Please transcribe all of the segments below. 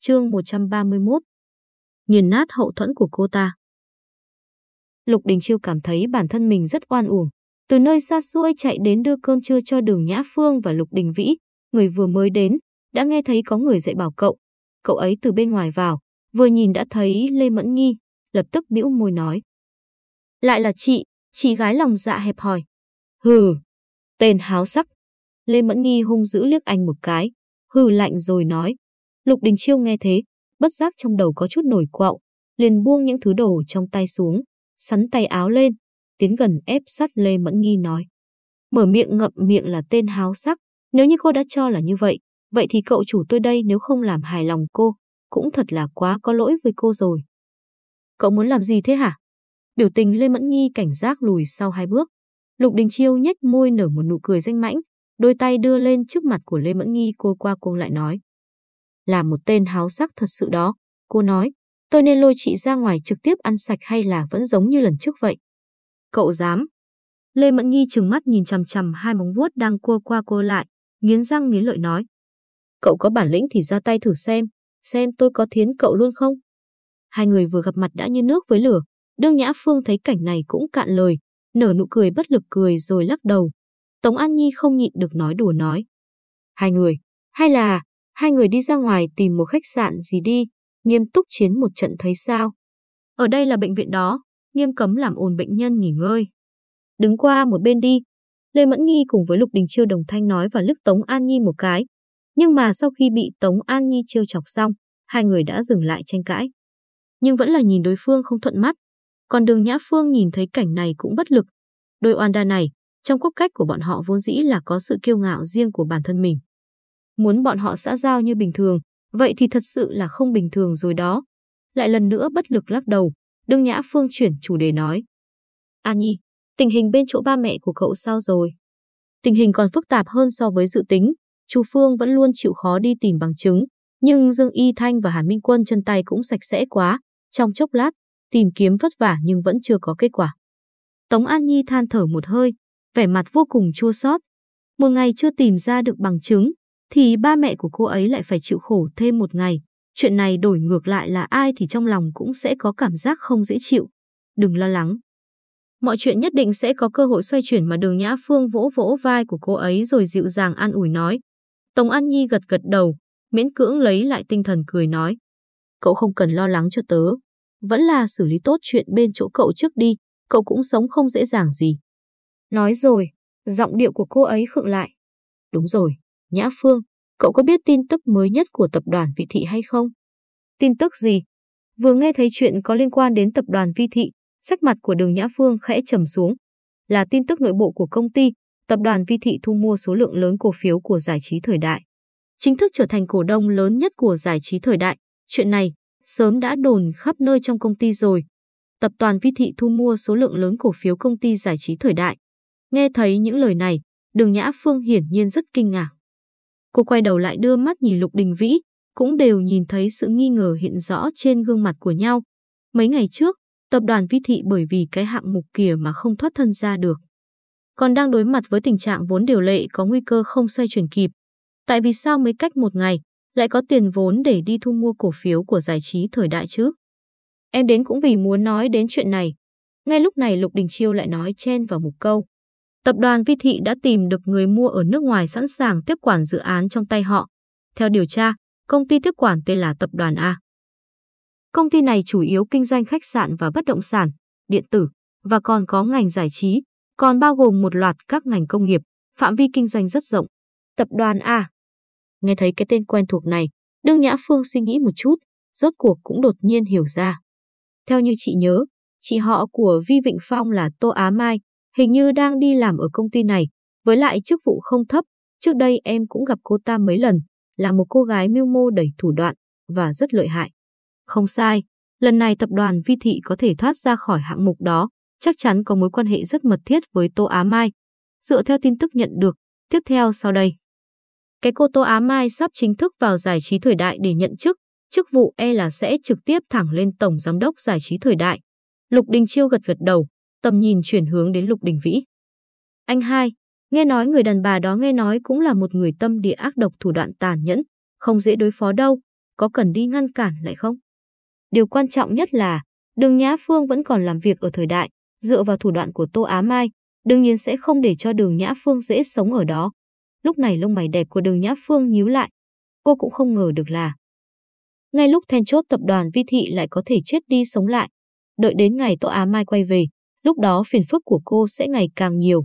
Chương 131 Nghiền nát hậu thuẫn của cô ta Lục Đình Chiêu cảm thấy bản thân mình rất oan uổng. Từ nơi xa xôi chạy đến đưa cơm trưa cho đường Nhã Phương và Lục Đình Vĩ, người vừa mới đến, đã nghe thấy có người dạy bảo cậu. Cậu ấy từ bên ngoài vào, vừa nhìn đã thấy Lê Mẫn Nghi, lập tức bĩu môi nói. Lại là chị, chị gái lòng dạ hẹp hòi. Hừ, tên háo sắc. Lê Mẫn Nghi hung dữ liếc anh một cái, hừ lạnh rồi nói. Lục Đình Chiêu nghe thế, bất giác trong đầu có chút nổi quạo, liền buông những thứ đồ trong tay xuống, sắn tay áo lên, tiến gần ép sát Lê Mẫn Nghi nói. Mở miệng ngậm miệng là tên háo sắc, nếu như cô đã cho là như vậy, vậy thì cậu chủ tôi đây nếu không làm hài lòng cô, cũng thật là quá có lỗi với cô rồi. Cậu muốn làm gì thế hả? Biểu tình Lê Mẫn Nghi cảnh giác lùi sau hai bước. Lục Đình Chiêu nhếch môi nở một nụ cười danh mãnh, đôi tay đưa lên trước mặt của Lê Mẫn Nghi cô qua cô lại nói. Là một tên háo sắc thật sự đó, cô nói, tôi nên lôi chị ra ngoài trực tiếp ăn sạch hay là vẫn giống như lần trước vậy? Cậu dám? Lê Mẫn Nghi trừng mắt nhìn chằm chằm hai móng vuốt đang cua qua cô lại, nghiến răng nghiến lợi nói. Cậu có bản lĩnh thì ra tay thử xem, xem tôi có thiến cậu luôn không? Hai người vừa gặp mặt đã như nước với lửa, đương Nhã Phương thấy cảnh này cũng cạn lời, nở nụ cười bất lực cười rồi lắc đầu. Tống An Nhi không nhịn được nói đùa nói. Hai người, hay là hai người đi ra ngoài tìm một khách sạn gì đi, nghiêm túc chiến một trận thấy sao? Ở đây là bệnh viện đó, nghiêm cấm làm ồn bệnh nhân nghỉ ngơi. Đứng qua một bên đi. Lê Mẫn Nghi cùng với Lục Đình Chiêu đồng thanh nói và lức Tống An Nhi một cái. Nhưng mà sau khi bị Tống An Nhi trêu chọc xong, hai người đã dừng lại tranh cãi. Nhưng vẫn là nhìn đối phương không thuận mắt. Còn đường Nhã Phương nhìn thấy cảnh này cũng bất lực. Đôi oan đa này, trong cốt cách của bọn họ vốn dĩ là có sự kiêu ngạo riêng của bản thân mình. Muốn bọn họ xã giao như bình thường, vậy thì thật sự là không bình thường rồi đó. Lại lần nữa bất lực lắc đầu, Đương Nhã Phương chuyển chủ đề nói. An Nhi, tình hình bên chỗ ba mẹ của cậu sao rồi? Tình hình còn phức tạp hơn so với dự tính. chú Phương vẫn luôn chịu khó đi tìm bằng chứng, nhưng Dương Y Thanh và Hàn Minh Quân chân tay cũng sạch sẽ quá. Trong chốc lát, tìm kiếm vất vả nhưng vẫn chưa có kết quả. Tống An Nhi than thở một hơi, vẻ mặt vô cùng chua xót. Một ngày chưa tìm ra được bằng chứng, thì ba mẹ của cô ấy lại phải chịu khổ thêm một ngày. Chuyện này đổi ngược lại là ai thì trong lòng cũng sẽ có cảm giác không dễ chịu. Đừng lo lắng. Mọi chuyện nhất định sẽ có cơ hội xoay chuyển mà đường Nhã Phương vỗ vỗ vai của cô ấy rồi dịu dàng an ủi nói. Tống An Nhi gật gật đầu, miễn cưỡng lấy lại tinh thần cười nói. Cậu không cần lo lắng cho tớ. Vẫn là xử lý tốt chuyện bên chỗ cậu trước đi, cậu cũng sống không dễ dàng gì. Nói rồi, giọng điệu của cô ấy khựng lại. Đúng rồi, Nhã Phương, cậu có biết tin tức mới nhất của tập đoàn Vi Thị hay không? Tin tức gì? Vừa nghe thấy chuyện có liên quan đến tập đoàn Vi Thị, sắc mặt của đường Nhã Phương khẽ trầm xuống. Là tin tức nội bộ của công ty, tập đoàn Vi Thị thu mua số lượng lớn cổ phiếu của giải trí thời đại. Chính thức trở thành cổ đông lớn nhất của giải trí thời đại. Chuyện này, sớm đã đồn khắp nơi trong công ty rồi. Tập đoàn Vi Thị thu mua số lượng lớn cổ phiếu công ty giải trí thời đại. Nghe thấy những lời này, đường Nhã Phương hiển nhiên rất kinh ngạc. Cô quay đầu lại đưa mắt nhìn Lục Đình Vĩ, cũng đều nhìn thấy sự nghi ngờ hiện rõ trên gương mặt của nhau. Mấy ngày trước, tập đoàn Vi Thị bởi vì cái hạng mục kia mà không thoát thân ra được. Còn đang đối mặt với tình trạng vốn điều lệ có nguy cơ không xoay chuyển kịp. Tại vì sao mới cách một ngày, lại có tiền vốn để đi thu mua cổ phiếu của giải trí thời đại chứ? Em đến cũng vì muốn nói đến chuyện này. Ngay lúc này Lục Đình Chiêu lại nói chen vào một câu. Tập đoàn Vi Thị đã tìm được người mua ở nước ngoài sẵn sàng tiếp quản dự án trong tay họ. Theo điều tra, công ty tiếp quản tên là Tập đoàn A. Công ty này chủ yếu kinh doanh khách sạn và bất động sản, điện tử, và còn có ngành giải trí, còn bao gồm một loạt các ngành công nghiệp, phạm vi kinh doanh rất rộng. Tập đoàn A. Nghe thấy cái tên quen thuộc này, Đương Nhã Phương suy nghĩ một chút, rốt cuộc cũng đột nhiên hiểu ra. Theo như chị nhớ, chị họ của Vi Vịnh Phong là Tô Á Mai, hình như đang đi làm ở công ty này, với lại chức vụ không thấp. Trước đây em cũng gặp cô ta mấy lần, là một cô gái mưu mô đầy thủ đoạn và rất lợi hại. Không sai, lần này tập đoàn Vi Thị có thể thoát ra khỏi hạng mục đó, chắc chắn có mối quan hệ rất mật thiết với Tô Á Mai. Dựa theo tin tức nhận được, tiếp theo sau đây. Cái cô Tô Á Mai sắp chính thức vào giải trí thời đại để nhận chức, chức vụ e là sẽ trực tiếp thẳng lên Tổng Giám đốc giải trí thời đại. Lục Đình Chiêu gật gật đầu, tầm nhìn chuyển hướng đến Lục Đình Vĩ. Anh hai, nghe nói người đàn bà đó nghe nói cũng là một người tâm địa ác độc thủ đoạn tàn nhẫn, không dễ đối phó đâu. có cần đi ngăn cản lại không? Điều quan trọng nhất là, đường Nhã Phương vẫn còn làm việc ở thời đại, dựa vào thủ đoạn của Tô Á Mai, đương nhiên sẽ không để cho đường Nhã Phương dễ sống ở đó. Lúc này lông mày đẹp của đường Nhã Phương nhíu lại. Cô cũng không ngờ được là. Ngay lúc then chốt tập đoàn Vi Thị lại có thể chết đi sống lại. Đợi đến ngày Tô Á Mai quay về, lúc đó phiền phức của cô sẽ ngày càng nhiều.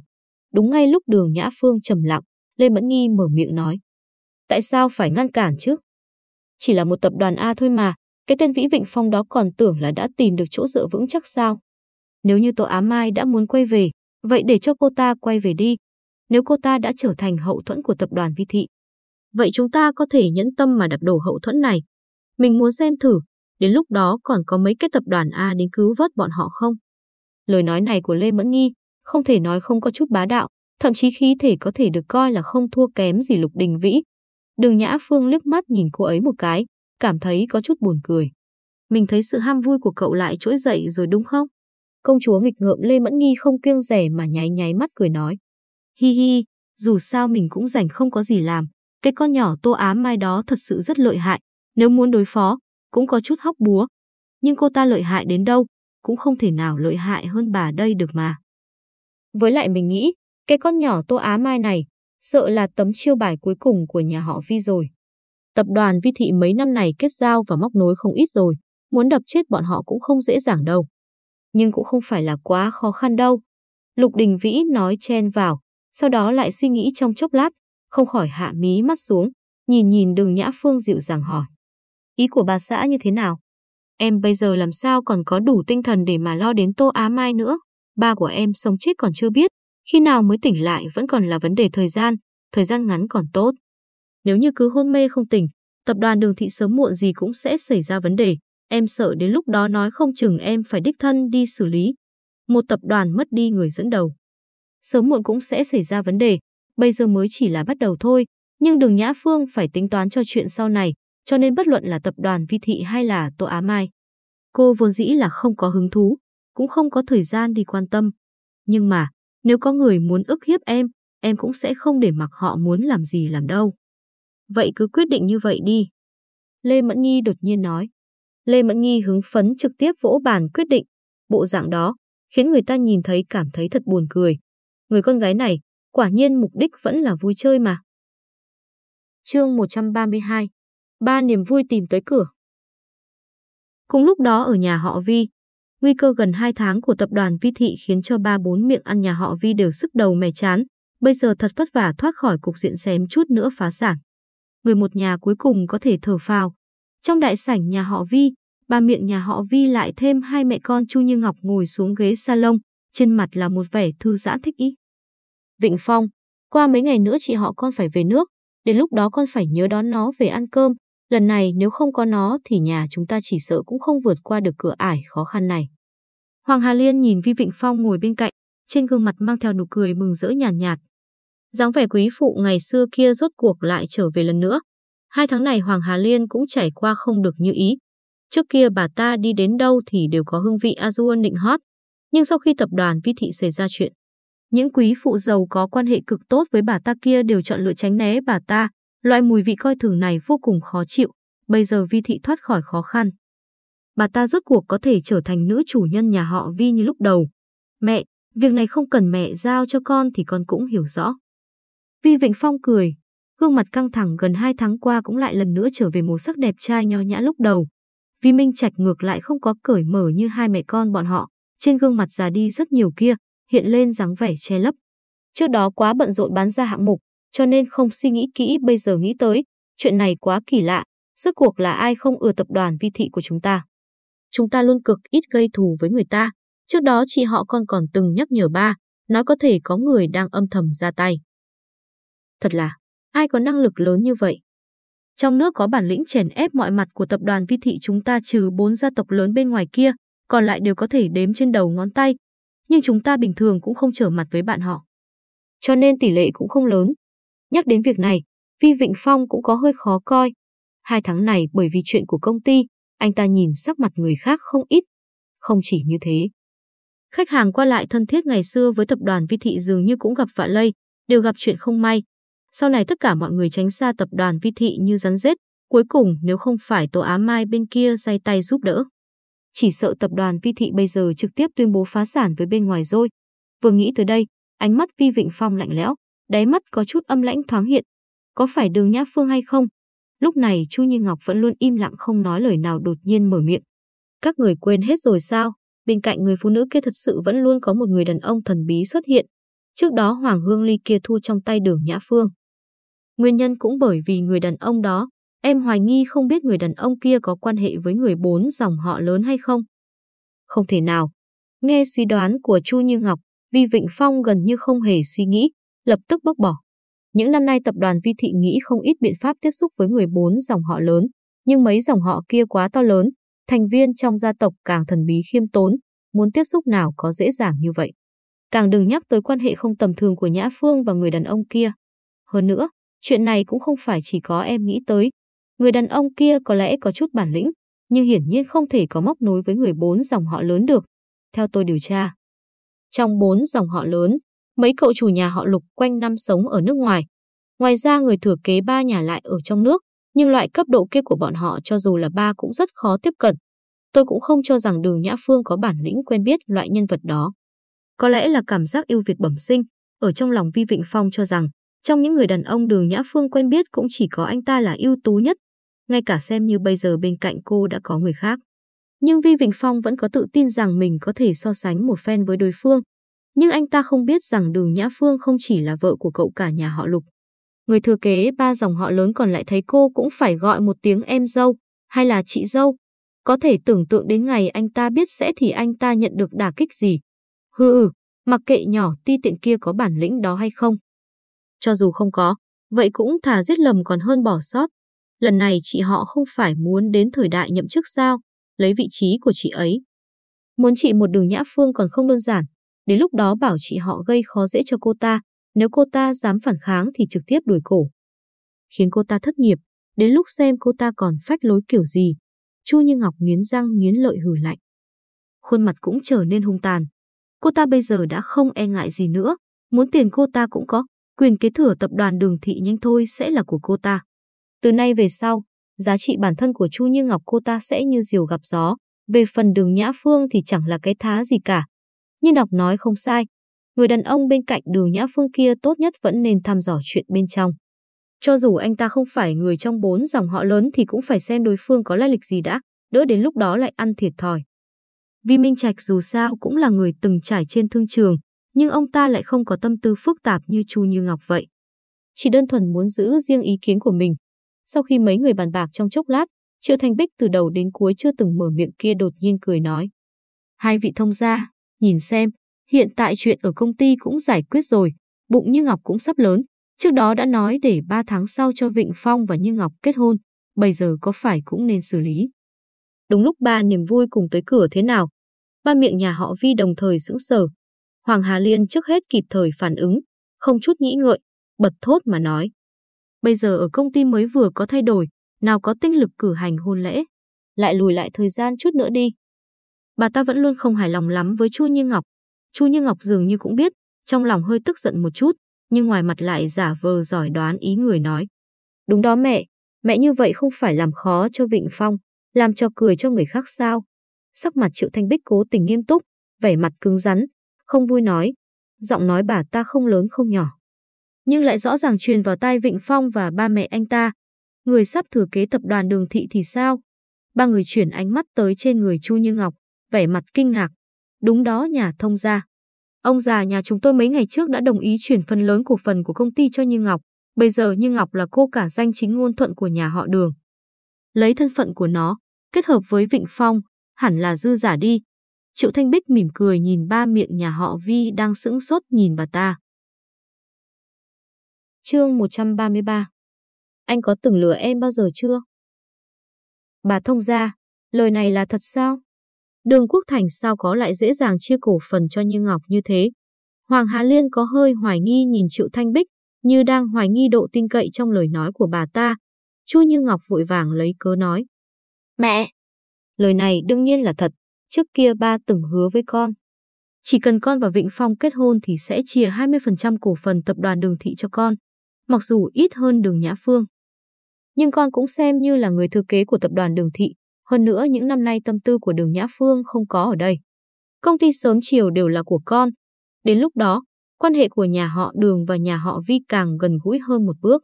Đúng ngay lúc đường Nhã Phương trầm lặng, Lê Mẫn Nghi mở miệng nói. Tại sao phải ngăn cản chứ? Chỉ là một tập đoàn A thôi mà, cái tên Vĩ Vịnh Phong đó còn tưởng là đã tìm được chỗ dựa vững chắc sao. Nếu như Tô Á Mai đã muốn quay về, vậy để cho cô ta quay về đi. Nếu cô ta đã trở thành hậu thuẫn của tập đoàn Vi Thị. Vậy chúng ta có thể nhẫn tâm mà đập đổ hậu thuẫn này. Mình muốn xem thử, đến lúc đó còn có mấy cái tập đoàn A đến cứu vớt bọn họ không? Lời nói này của Lê Mẫn Nghi không thể nói không có chút bá đạo, thậm chí khí thể có thể được coi là không thua kém gì Lục Đình Vĩ. Đường Nhã Phương liếc mắt nhìn cô ấy một cái, cảm thấy có chút buồn cười. Mình thấy sự ham vui của cậu lại trỗi dậy rồi đúng không? Công chúa nghịch ngợm Lê Mẫn Nghi không kiêng rẻ mà nháy nháy mắt cười nói. Hi hi, dù sao mình cũng rảnh không có gì làm. Cái con nhỏ tô ám mai đó thật sự rất lợi hại. Nếu muốn đối phó, cũng có chút hóc búa. Nhưng cô ta lợi hại đến đâu, cũng không thể nào lợi hại hơn bà đây được mà. Với lại mình nghĩ, cái con nhỏ tô á mai này, sợ là tấm chiêu bài cuối cùng của nhà họ Vi rồi. Tập đoàn Vi Thị mấy năm này kết giao và móc nối không ít rồi, muốn đập chết bọn họ cũng không dễ dàng đâu. Nhưng cũng không phải là quá khó khăn đâu. Lục Đình Vĩ nói chen vào, sau đó lại suy nghĩ trong chốc lát, không khỏi hạ mí mắt xuống, nhìn nhìn đường Nhã Phương dịu dàng hỏi. Ý của bà xã như thế nào? Em bây giờ làm sao còn có đủ tinh thần để mà lo đến Tô Á Mai nữa? Ba của em sống chết còn chưa biết, khi nào mới tỉnh lại vẫn còn là vấn đề thời gian, thời gian ngắn còn tốt. Nếu như cứ hôn mê không tỉnh, tập đoàn đường thị sớm muộn gì cũng sẽ xảy ra vấn đề. Em sợ đến lúc đó nói không chừng em phải đích thân đi xử lý. Một tập đoàn mất đi người dẫn đầu. Sớm muộn cũng sẽ xảy ra vấn đề, bây giờ mới chỉ là bắt đầu thôi, nhưng đường Nhã Phương phải tính toán cho chuyện sau này, cho nên bất luận là tập đoàn Vi Thị hay là Tô Á Mai. Cô vốn dĩ là không có hứng thú, cũng không có thời gian đi quan tâm. Nhưng mà, nếu có người muốn ức hiếp em, em cũng sẽ không để mặc họ muốn làm gì làm đâu. Vậy cứ quyết định như vậy đi. Lê Mẫn Nhi đột nhiên nói. Lê Mẫn Nhi hứng phấn trực tiếp vỗ bàn quyết định. Bộ dạng đó khiến người ta nhìn thấy cảm thấy thật buồn cười. Người con gái này, quả nhiên mục đích vẫn là vui chơi mà. Chương 132 Ba niềm vui tìm tới cửa Cùng lúc đó ở nhà họ Vi, nguy cơ gần 2 tháng của tập đoàn Vi Thị khiến cho ba bốn miệng ăn nhà họ Vi đều sức đầu mẻ chán, bây giờ thật vất vả thoát khỏi cục diện xém chút nữa phá sản. Người một nhà cuối cùng có thể thở phào. Trong đại sảnh nhà họ Vi, ba miệng nhà họ Vi lại thêm hai mẹ con Chu Như Ngọc ngồi xuống ghế salon, trên mặt là một vẻ thư giãn thích ý. Vịnh Phong, qua mấy ngày nữa chị họ con phải về nước, đến lúc đó con phải nhớ đón nó về ăn cơm, lần này nếu không có nó thì nhà chúng ta chỉ sợ cũng không vượt qua được cửa ải khó khăn này. Hoàng Hà Liên nhìn Vi Vịnh Phong ngồi bên cạnh, trên gương mặt mang theo nụ cười mừng rỡ nhàn nhạt, nhạt. dáng vẻ quý phụ ngày xưa kia rốt cuộc lại trở về lần nữa. Hai tháng này Hoàng Hà Liên cũng trải qua không được như ý. Trước kia bà ta đi đến đâu thì đều có hương vị Azure nịnh hót. Nhưng sau khi tập đoàn Vi Thị xảy ra chuyện, những quý phụ giàu có quan hệ cực tốt với bà ta kia đều chọn lựa tránh né bà ta. Loại mùi vị coi thường này vô cùng khó chịu. Bây giờ Vi Thị thoát khỏi khó khăn. Bà ta rốt cuộc có thể trở thành nữ chủ nhân nhà họ Vi như lúc đầu. Mẹ, việc này không cần mẹ giao cho con thì con cũng hiểu rõ. Vi Vịnh Phong cười, gương mặt căng thẳng gần hai tháng qua cũng lại lần nữa trở về màu sắc đẹp trai nho nhã lúc đầu. Vi Minh Trạch ngược lại không có cởi mở như hai mẹ con bọn họ, trên gương mặt già đi rất nhiều kia, hiện lên dáng vẻ che lấp. Trước đó quá bận rộn bán ra hạng mục, cho nên không suy nghĩ kỹ bây giờ nghĩ tới, chuyện này quá kỳ lạ, rốt cuộc là ai không ưa tập đoàn vi thị của chúng ta. Chúng ta luôn cực ít gây thù với người ta, trước đó chị họ con còn từng nhắc nhở ba, nói có thể có người đang âm thầm ra tay. Thật là, ai có năng lực lớn như vậy? Trong nước có bản lĩnh chèn ép mọi mặt của tập đoàn vi thị chúng ta trừ bốn gia tộc lớn bên ngoài kia, còn lại đều có thể đếm trên đầu ngón tay, nhưng chúng ta bình thường cũng không trở mặt với bạn họ. Cho nên tỷ lệ cũng không lớn. Nhắc đến việc này, Vi Vịnh Phong cũng có hơi khó coi. Hai tháng này bởi vì chuyện của công ty, anh ta nhìn sắc mặt người khác không ít. Không chỉ như thế. Khách hàng qua lại thân thiết ngày xưa với tập đoàn Vi Thị dường như cũng gặp vạ lây, đều gặp chuyện không may. Sau này tất cả mọi người tránh xa tập đoàn Vi Thị như rắn rết, Cuối cùng nếu không phải Tô Á Mai bên kia say tay giúp đỡ. Chỉ sợ tập đoàn Vi Thị bây giờ trực tiếp tuyên bố phá sản với bên ngoài rồi. Vừa nghĩ tới đây, ánh mắt Vi Vịnh Phong lạnh lẽo, đáy mắt có chút âm lãnh thoáng hiện. Có phải đường Nhã Phương hay không? Lúc này Chu Như Ngọc vẫn luôn im lặng không nói lời nào đột nhiên mở miệng. Các người quên hết rồi sao? Bên cạnh người phụ nữ kia thật sự vẫn luôn có một người đàn ông thần bí xuất hiện. Trước đó Hoàng Hương Ly kia thua trong tay đường Nhã Phương. Nguyên nhân cũng bởi vì người đàn ông đó, em hoài nghi không biết người đàn ông kia có quan hệ với người bốn dòng họ lớn hay không. Không thể nào. Nghe suy đoán của Chu Như Ngọc, Vi Vịnh Phong gần như không hề suy nghĩ, lập tức bác bỏ. Những năm nay tập đoàn Vi Thị nghĩ không ít biện pháp tiếp xúc với người bốn dòng họ lớn, nhưng mấy dòng họ kia quá to lớn, thành viên trong gia tộc càng thần bí khiêm tốn, muốn tiếp xúc nào có dễ dàng như vậy. Càng đừng nhắc tới quan hệ không tầm thường của Nhã Phương và người đàn ông kia. Hơn nữa, chuyện này cũng không phải chỉ có em nghĩ tới. Người đàn ông kia có lẽ có chút bản lĩnh, nhưng hiển nhiên không thể có móc nối với người bốn dòng họ lớn được. Theo tôi điều tra, trong bốn dòng họ lớn, mấy cậu chủ nhà họ Lục quanh năm sống ở nước ngoài. Ngoài ra người thừa kế ba nhà lại ở trong nước, nhưng loại cấp độ kia của bọn họ cho dù là ba cũng rất khó tiếp cận. Tôi cũng không cho rằng đường Nhã Phương có bản lĩnh quen biết loại nhân vật đó. Có lẽ là cảm giác yêu Việt bẩm sinh, ở trong lòng Vi Vịnh Phong cho rằng, trong những người đàn ông đường Nhã Phương quen biết cũng chỉ có anh ta là ưu tú nhất, ngay cả xem như bây giờ bên cạnh cô đã có người khác. Nhưng Vi Vịnh Phong vẫn có tự tin rằng mình có thể so sánh một phen với đối phương. Nhưng anh ta không biết rằng đường Nhã Phương không chỉ là vợ của cậu cả nhà họ Lục. Người thừa kế ba dòng họ lớn còn lại thấy cô cũng phải gọi một tiếng em dâu, hay là chị dâu. Có thể tưởng tượng đến ngày anh ta biết sẽ thì anh ta nhận được đả kích gì. Hừ, ừ, mặc kệ nhỏ ti tiện kia có bản lĩnh đó hay không. Cho dù không có, vậy cũng thà giết lầm còn hơn bỏ sót. Lần này chị họ không phải muốn đến thời đại nhậm chức sao, lấy vị trí của chị ấy. Muốn chị một đường nhã phương còn không đơn giản, đến lúc đó bảo chị họ gây khó dễ cho cô ta, nếu cô ta dám phản kháng thì trực tiếp đuổi cổ. Khiến cô ta thất nghiệp, đến lúc xem cô ta còn phách lối kiểu gì. Chu Như Ngọc nghiến răng nghiến lợi hử lạnh. Khuôn mặt cũng trở nên hung tàn. Cô ta bây giờ đã không e ngại gì nữa, muốn tiền cô ta cũng có, quyền kế thừa tập đoàn đường thị nhanh thôi sẽ là của cô ta. Từ nay về sau, giá trị bản thân của Chu Như Ngọc cô ta sẽ như diều gặp gió, về phần đường Nhã Phương thì chẳng là cái thá gì cả. Như Ngọc nói không sai, người đàn ông bên cạnh đường Nhã Phương kia tốt nhất vẫn nên thăm dò chuyện bên trong. Cho dù anh ta không phải người trong bốn dòng họ lớn thì cũng phải xem đối phương có lai lịch gì đã, đỡ đến lúc đó lại ăn thiệt thòi. Vì Minh Trạch dù sao cũng là người từng trải trên thương trường, nhưng ông ta lại không có tâm tư phức tạp như Chu Như Ngọc vậy. Chỉ đơn thuần muốn giữ riêng ý kiến của mình. Sau khi mấy người bàn bạc trong chốc lát, Triệu Thành Bích từ đầu đến cuối chưa từng mở miệng kia đột nhiên cười nói. Hai vị thông gia, nhìn xem, hiện tại chuyện ở công ty cũng giải quyết rồi, bụng Như Ngọc cũng sắp lớn. Trước đó đã nói để ba tháng sau cho Vịnh Phong và Như Ngọc kết hôn, bây giờ có phải cũng nên xử lý. Đúng lúc ba niềm vui cùng tới cửa thế nào, ba miệng nhà họ Vi đồng thời sững sờ. Hoàng Hà Liên trước hết kịp thời phản ứng, không chút nghĩ ngợi, bật thốt mà nói. Bây giờ ở công ty mới vừa có thay đổi, nào có tinh lực cử hành hôn lễ. Lại lùi lại thời gian chút nữa đi. Bà ta vẫn luôn không hài lòng lắm với Chu Như Ngọc. Chu Như Ngọc dường như cũng biết, trong lòng hơi tức giận một chút, nhưng ngoài mặt lại giả vờ giỏi đoán ý người nói. Đúng đó mẹ, mẹ như vậy không phải làm khó cho Vịnh Phong, làm cho cười cho người khác sao. Sắc mặt Triệu Thanh Bích cố tình nghiêm túc, vẻ mặt cứng rắn, không vui nói. Giọng nói bà ta không lớn không nhỏ. Nhưng lại rõ ràng truyền vào tai Vịnh Phong và ba mẹ anh ta. Người sắp thừa kế tập đoàn đường thị thì sao? Ba người chuyển ánh mắt tới trên người Chu Như Ngọc, vẻ mặt kinh ngạc. Đúng đó nhà thông gia. Ông già nhà chúng tôi mấy ngày trước đã đồng ý chuyển phần lớn cổ phần của công ty cho Như Ngọc. Bây giờ Như Ngọc là cô cả danh chính ngôn thuận của nhà họ đường. Lấy thân phận của nó, kết hợp với Vịnh Phong, hẳn là dư giả đi. Triệu Thanh Bích mỉm cười nhìn ba miệng nhà họ Vi đang sững sốt nhìn bà ta. Chương 133 Anh có từng lừa em bao giờ chưa? Bà thông ra, lời này là thật sao? Đường Quốc Thành sao có lại dễ dàng chia cổ phần cho Như Ngọc như thế? Hoàng Hà Liên có hơi hoài nghi nhìn Triệu Thanh Bích, như đang hoài nghi độ tin cậy trong lời nói của bà ta. Chu Như Ngọc vội vàng lấy cớ nói. Mẹ! Lời này đương nhiên là thật, trước kia ba từng hứa với con. Chỉ cần con và Vịnh Phong kết hôn thì sẽ chia 20% cổ phần tập đoàn đường thị cho con, mặc dù ít hơn đường Nhã Phương. nhưng con cũng xem như là người thừa kế của tập đoàn Đường Thị. Hơn nữa những năm nay tâm tư của Đường Nhã Phương không có ở đây. Công ty sớm chiều đều là của con. Đến lúc đó, quan hệ của nhà họ Đường và nhà họ Vi càng gần gũi hơn một bước.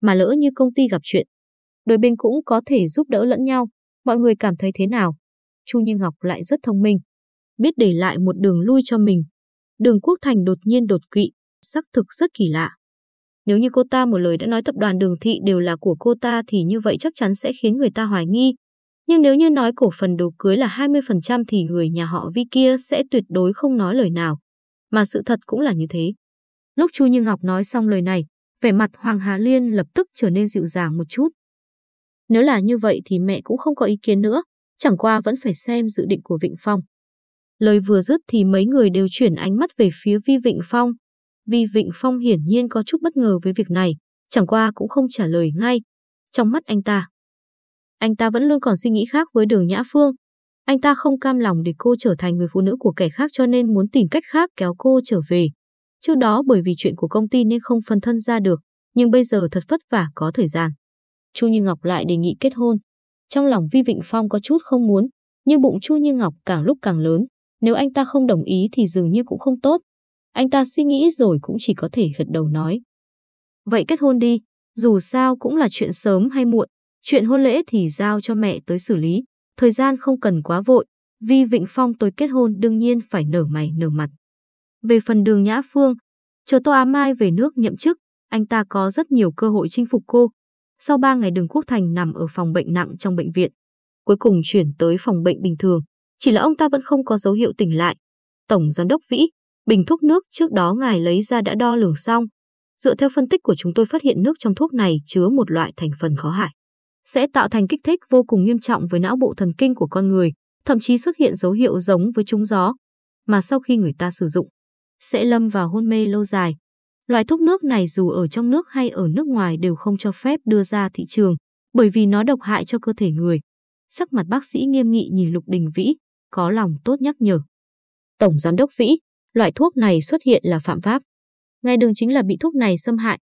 Mà lỡ như công ty gặp chuyện, đôi bên cũng có thể giúp đỡ lẫn nhau. Mọi người cảm thấy thế nào? Chu Như Ngọc lại rất thông minh, biết để lại một đường lui cho mình. Đường Quốc Thành đột nhiên đột quỵ, sắc thực rất kỳ lạ. Nếu như cô ta một lời đã nói tập đoàn đường thị đều là của cô ta thì như vậy chắc chắn sẽ khiến người ta hoài nghi. Nhưng nếu như nói cổ phần đồ cưới là 20% thì người nhà họ Vi kia sẽ tuyệt đối không nói lời nào. Mà sự thật cũng là như thế. Lúc Chu Như Ngọc nói xong lời này, vẻ mặt Hoàng Hà Liên lập tức trở nên dịu dàng một chút. Nếu là như vậy thì mẹ cũng không có ý kiến nữa, chẳng qua vẫn phải xem dự định của Vịnh Phong. Lời vừa dứt thì mấy người đều chuyển ánh mắt về phía Vi Vịnh Phong, Vi Vịnh Phong hiển nhiên có chút bất ngờ với việc này, chẳng qua cũng không trả lời ngay. Trong mắt anh ta, anh ta vẫn luôn còn suy nghĩ khác với đường Nhã Phương. Anh ta không cam lòng để cô trở thành người phụ nữ của kẻ khác cho nên muốn tìm cách khác kéo cô trở về. Trước đó bởi vì chuyện của công ty nên không phân thân ra được, nhưng bây giờ thật vất vả có thời gian. Chu Như Ngọc lại đề nghị kết hôn. Trong lòng Vi Vịnh Phong có chút không muốn, nhưng bụng Chu Như Ngọc càng lúc càng lớn. Nếu anh ta không đồng ý thì dường như cũng không tốt. Anh ta suy nghĩ rồi cũng chỉ có thể gật đầu nói. Vậy kết hôn đi, dù sao cũng là chuyện sớm hay muộn, chuyện hôn lễ thì giao cho mẹ tới xử lý, thời gian không cần quá vội, vì Vịnh Phong tôi kết hôn đương nhiên phải nở mày nở mặt. Về phần đường Nhã Phương, chờ Tô Á Mai về nước nhậm chức, anh ta có rất nhiều cơ hội chinh phục cô. Sau 3 ngày đường Quốc Thành nằm ở phòng bệnh nặng trong bệnh viện, cuối cùng chuyển tới phòng bệnh bình thường, chỉ là ông ta vẫn không có dấu hiệu tỉnh lại. Tổng Giám đốc Vĩ, Bình thuốc nước trước đó ngài lấy ra đã đo lường xong. Dựa theo phân tích của chúng tôi phát hiện nước trong thuốc này chứa một loại thành phần khó hại. Sẽ tạo thành kích thích vô cùng nghiêm trọng với não bộ thần kinh của con người, thậm chí xuất hiện dấu hiệu giống với trúng gió. Mà sau khi người ta sử dụng, sẽ lâm vào hôn mê lâu dài. Loại thuốc nước này dù ở trong nước hay ở nước ngoài đều không cho phép đưa ra thị trường, bởi vì nó độc hại cho cơ thể người. Sắc mặt bác sĩ nghiêm nghị nhìn Lục Đình Vĩ, có lòng tốt nhắc nhở. Tổng Giám đốc Vĩ, loại thuốc này xuất hiện là phạm pháp. ngay đường chính là bị thuốc này xâm hại,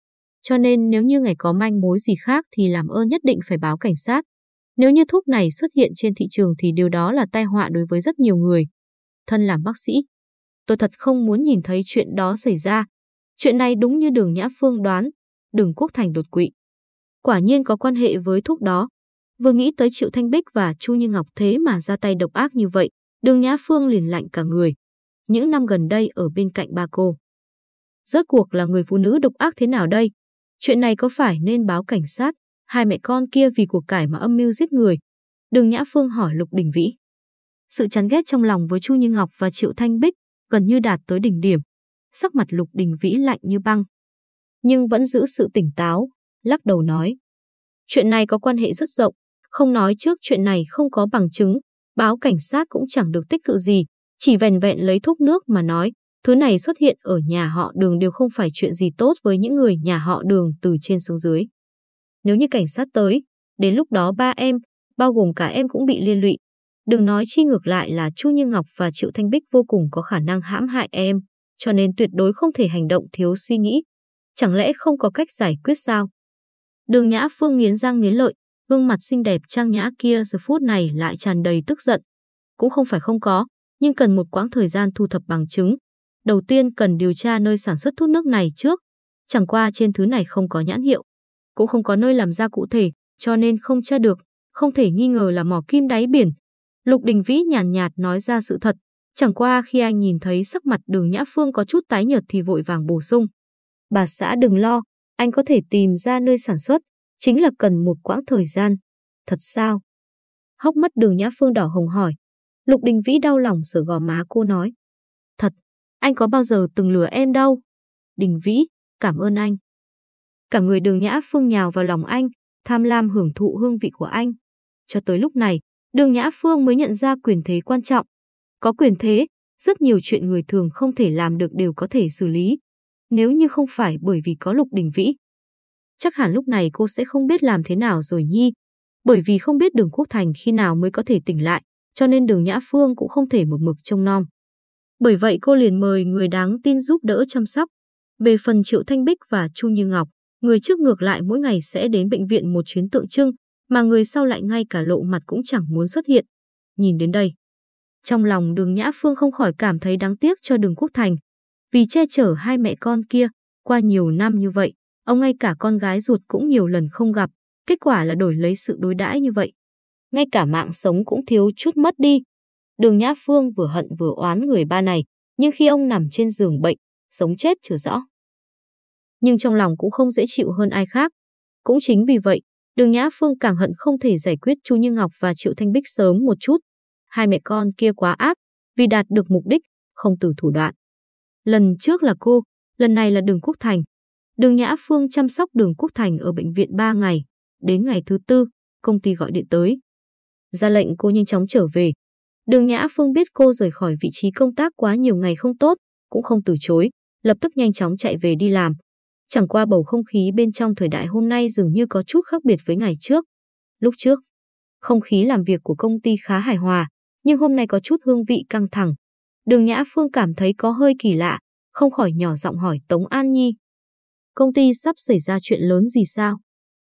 cho nên nếu như ngài có manh mối gì khác thì làm ơn nhất định phải báo cảnh sát. Nếu như thuốc này xuất hiện trên thị trường thì điều đó là tai họa đối với rất nhiều người. Thân làm bác sĩ, tôi thật không muốn nhìn thấy chuyện đó xảy ra. Chuyện này đúng như đường Nhã Phương đoán, đường Quốc Thành đột quỵ. Quả nhiên có quan hệ với thuốc đó. Vừa nghĩ tới Triệu Thanh Bích và Chu Như Ngọc thế mà ra tay độc ác như vậy, đường Nhã Phương liền lạnh cả người những năm gần đây ở bên cạnh ba cô. Rốt cuộc là người phụ nữ độc ác thế nào đây? Chuyện này có phải nên báo cảnh sát? Hai mẹ con kia vì cuộc cải mà âm mưu giết người. Đường Nhã Phương hỏi Lục Đình Vĩ. Sự chán ghét trong lòng với Chu Như Ngọc và Triệu Thanh Bích gần như đạt tới đỉnh điểm. Sắc mặt Lục Đình Vĩ lạnh như băng. Nhưng vẫn giữ sự tỉnh táo, lắc đầu nói. Chuyện này có quan hệ rất rộng, không nói trước chuyện này không có bằng chứng, báo cảnh sát cũng chẳng được tích cự gì, chỉ vèn vẹn lấy thuốc nước mà nói, thứ này xuất hiện ở nhà họ đường đều không phải chuyện gì tốt với những người nhà họ đường từ trên xuống dưới. Nếu như cảnh sát tới, đến lúc đó ba em, bao gồm cả em cũng bị liên lụy. Đừng nói chi ngược lại là Chu Như Ngọc và Triệu Thanh Bích vô cùng có khả năng hãm hại em, cho nên tuyệt đối không thể hành động thiếu suy nghĩ. Chẳng lẽ không có cách giải quyết sao? Đường Nhã Phương nghiến răng nghiến lợi, gương mặt xinh đẹp trang nhã kia giờ phút này lại tràn đầy tức giận. Cũng không phải không có, nhưng cần một quãng thời gian thu thập bằng chứng. Đầu tiên cần điều tra nơi sản xuất thuốc nước này trước. Chẳng qua trên thứ này không có nhãn hiệu, cũng không có nơi làm ra cụ thể, cho nên không tra được, không thể nghi ngờ là mỏ kim đáy biển. Lục Đình Vĩ nhàn nhạt, nhạt nói ra sự thật, chẳng qua khi anh nhìn thấy sắc mặt đường Nhã Phương có chút tái nhợt thì vội vàng bổ sung. Bà xã đừng lo, anh có thể tìm ra nơi sản xuất, chính là cần một quãng thời gian. Thật sao? Hốc mắt đường Nhã Phương đỏ hồng hỏi, Lục Đình Vĩ đau lòng sửa gò má cô nói. Anh có bao giờ từng lừa em đâu. Đình Vĩ, cảm ơn anh. Cả người đường Nhã Phương nhào vào lòng anh, tham lam hưởng thụ hương vị của anh. Cho tới lúc này, đường Nhã Phương mới nhận ra quyền thế quan trọng. Có quyền thế, rất nhiều chuyện người thường không thể làm được đều có thể xử lý. Nếu như không phải bởi vì có Lục Đình Vĩ. Chắc hẳn lúc này cô sẽ không biết làm thế nào rồi nhi. Bởi vì không biết đường Quốc Thành khi nào mới có thể tỉnh lại cho nên đường Nhã Phương cũng không thể một mực trông nom. Bởi vậy cô liền mời người đáng tin giúp đỡ chăm sóc. Về phần Triệu Thanh Bích và Chu Như Ngọc, Người trước ngược lại mỗi ngày sẽ đến bệnh viện một chuyến tượng trưng, mà người sau lại ngay cả lộ mặt cũng chẳng muốn xuất hiện. Nhìn đến đây, trong lòng đường Nhã Phương không khỏi cảm thấy đáng tiếc cho đường Quốc Thành. Vì che chở hai mẹ con kia, qua nhiều năm như vậy, ông ngay cả con gái ruột cũng nhiều lần không gặp, kết quả là đổi lấy sự đối đãi như vậy. Ngay cả mạng sống cũng thiếu chút mất đi. Đường Nhã Phương vừa hận vừa oán người ba này, nhưng khi ông nằm trên giường bệnh, sống chết chưa rõ. Nhưng trong lòng cũng không dễ chịu hơn ai khác. Cũng chính vì vậy, Đường Nhã Phương càng hận không thể giải quyết Chu Như Ngọc và Triệu Thanh Bích sớm một chút. Hai mẹ con kia quá ác, vì đạt được mục đích, không từ thủ đoạn. Lần trước là cô, lần này là Đường Quốc Thành. Đường Nhã Phương chăm sóc Đường Quốc Thành ở bệnh viện 3 ngày. Đến ngày thứ tư, công ty gọi điện tới. Ra lệnh cô nhanh chóng trở về. Đường Nhã Phương biết cô rời khỏi vị trí công tác quá nhiều ngày không tốt, cũng không từ chối, lập tức nhanh chóng chạy về đi làm. Chẳng qua bầu không khí bên trong thời đại hôm nay dường như có chút khác biệt với ngày trước. Lúc trước, không khí làm việc của công ty khá hài hòa, nhưng hôm nay có chút hương vị căng thẳng. Đường Nhã Phương cảm thấy có hơi kỳ lạ, không khỏi nhỏ giọng hỏi Tống An Nhi. Công ty sắp xảy ra chuyện lớn gì sao?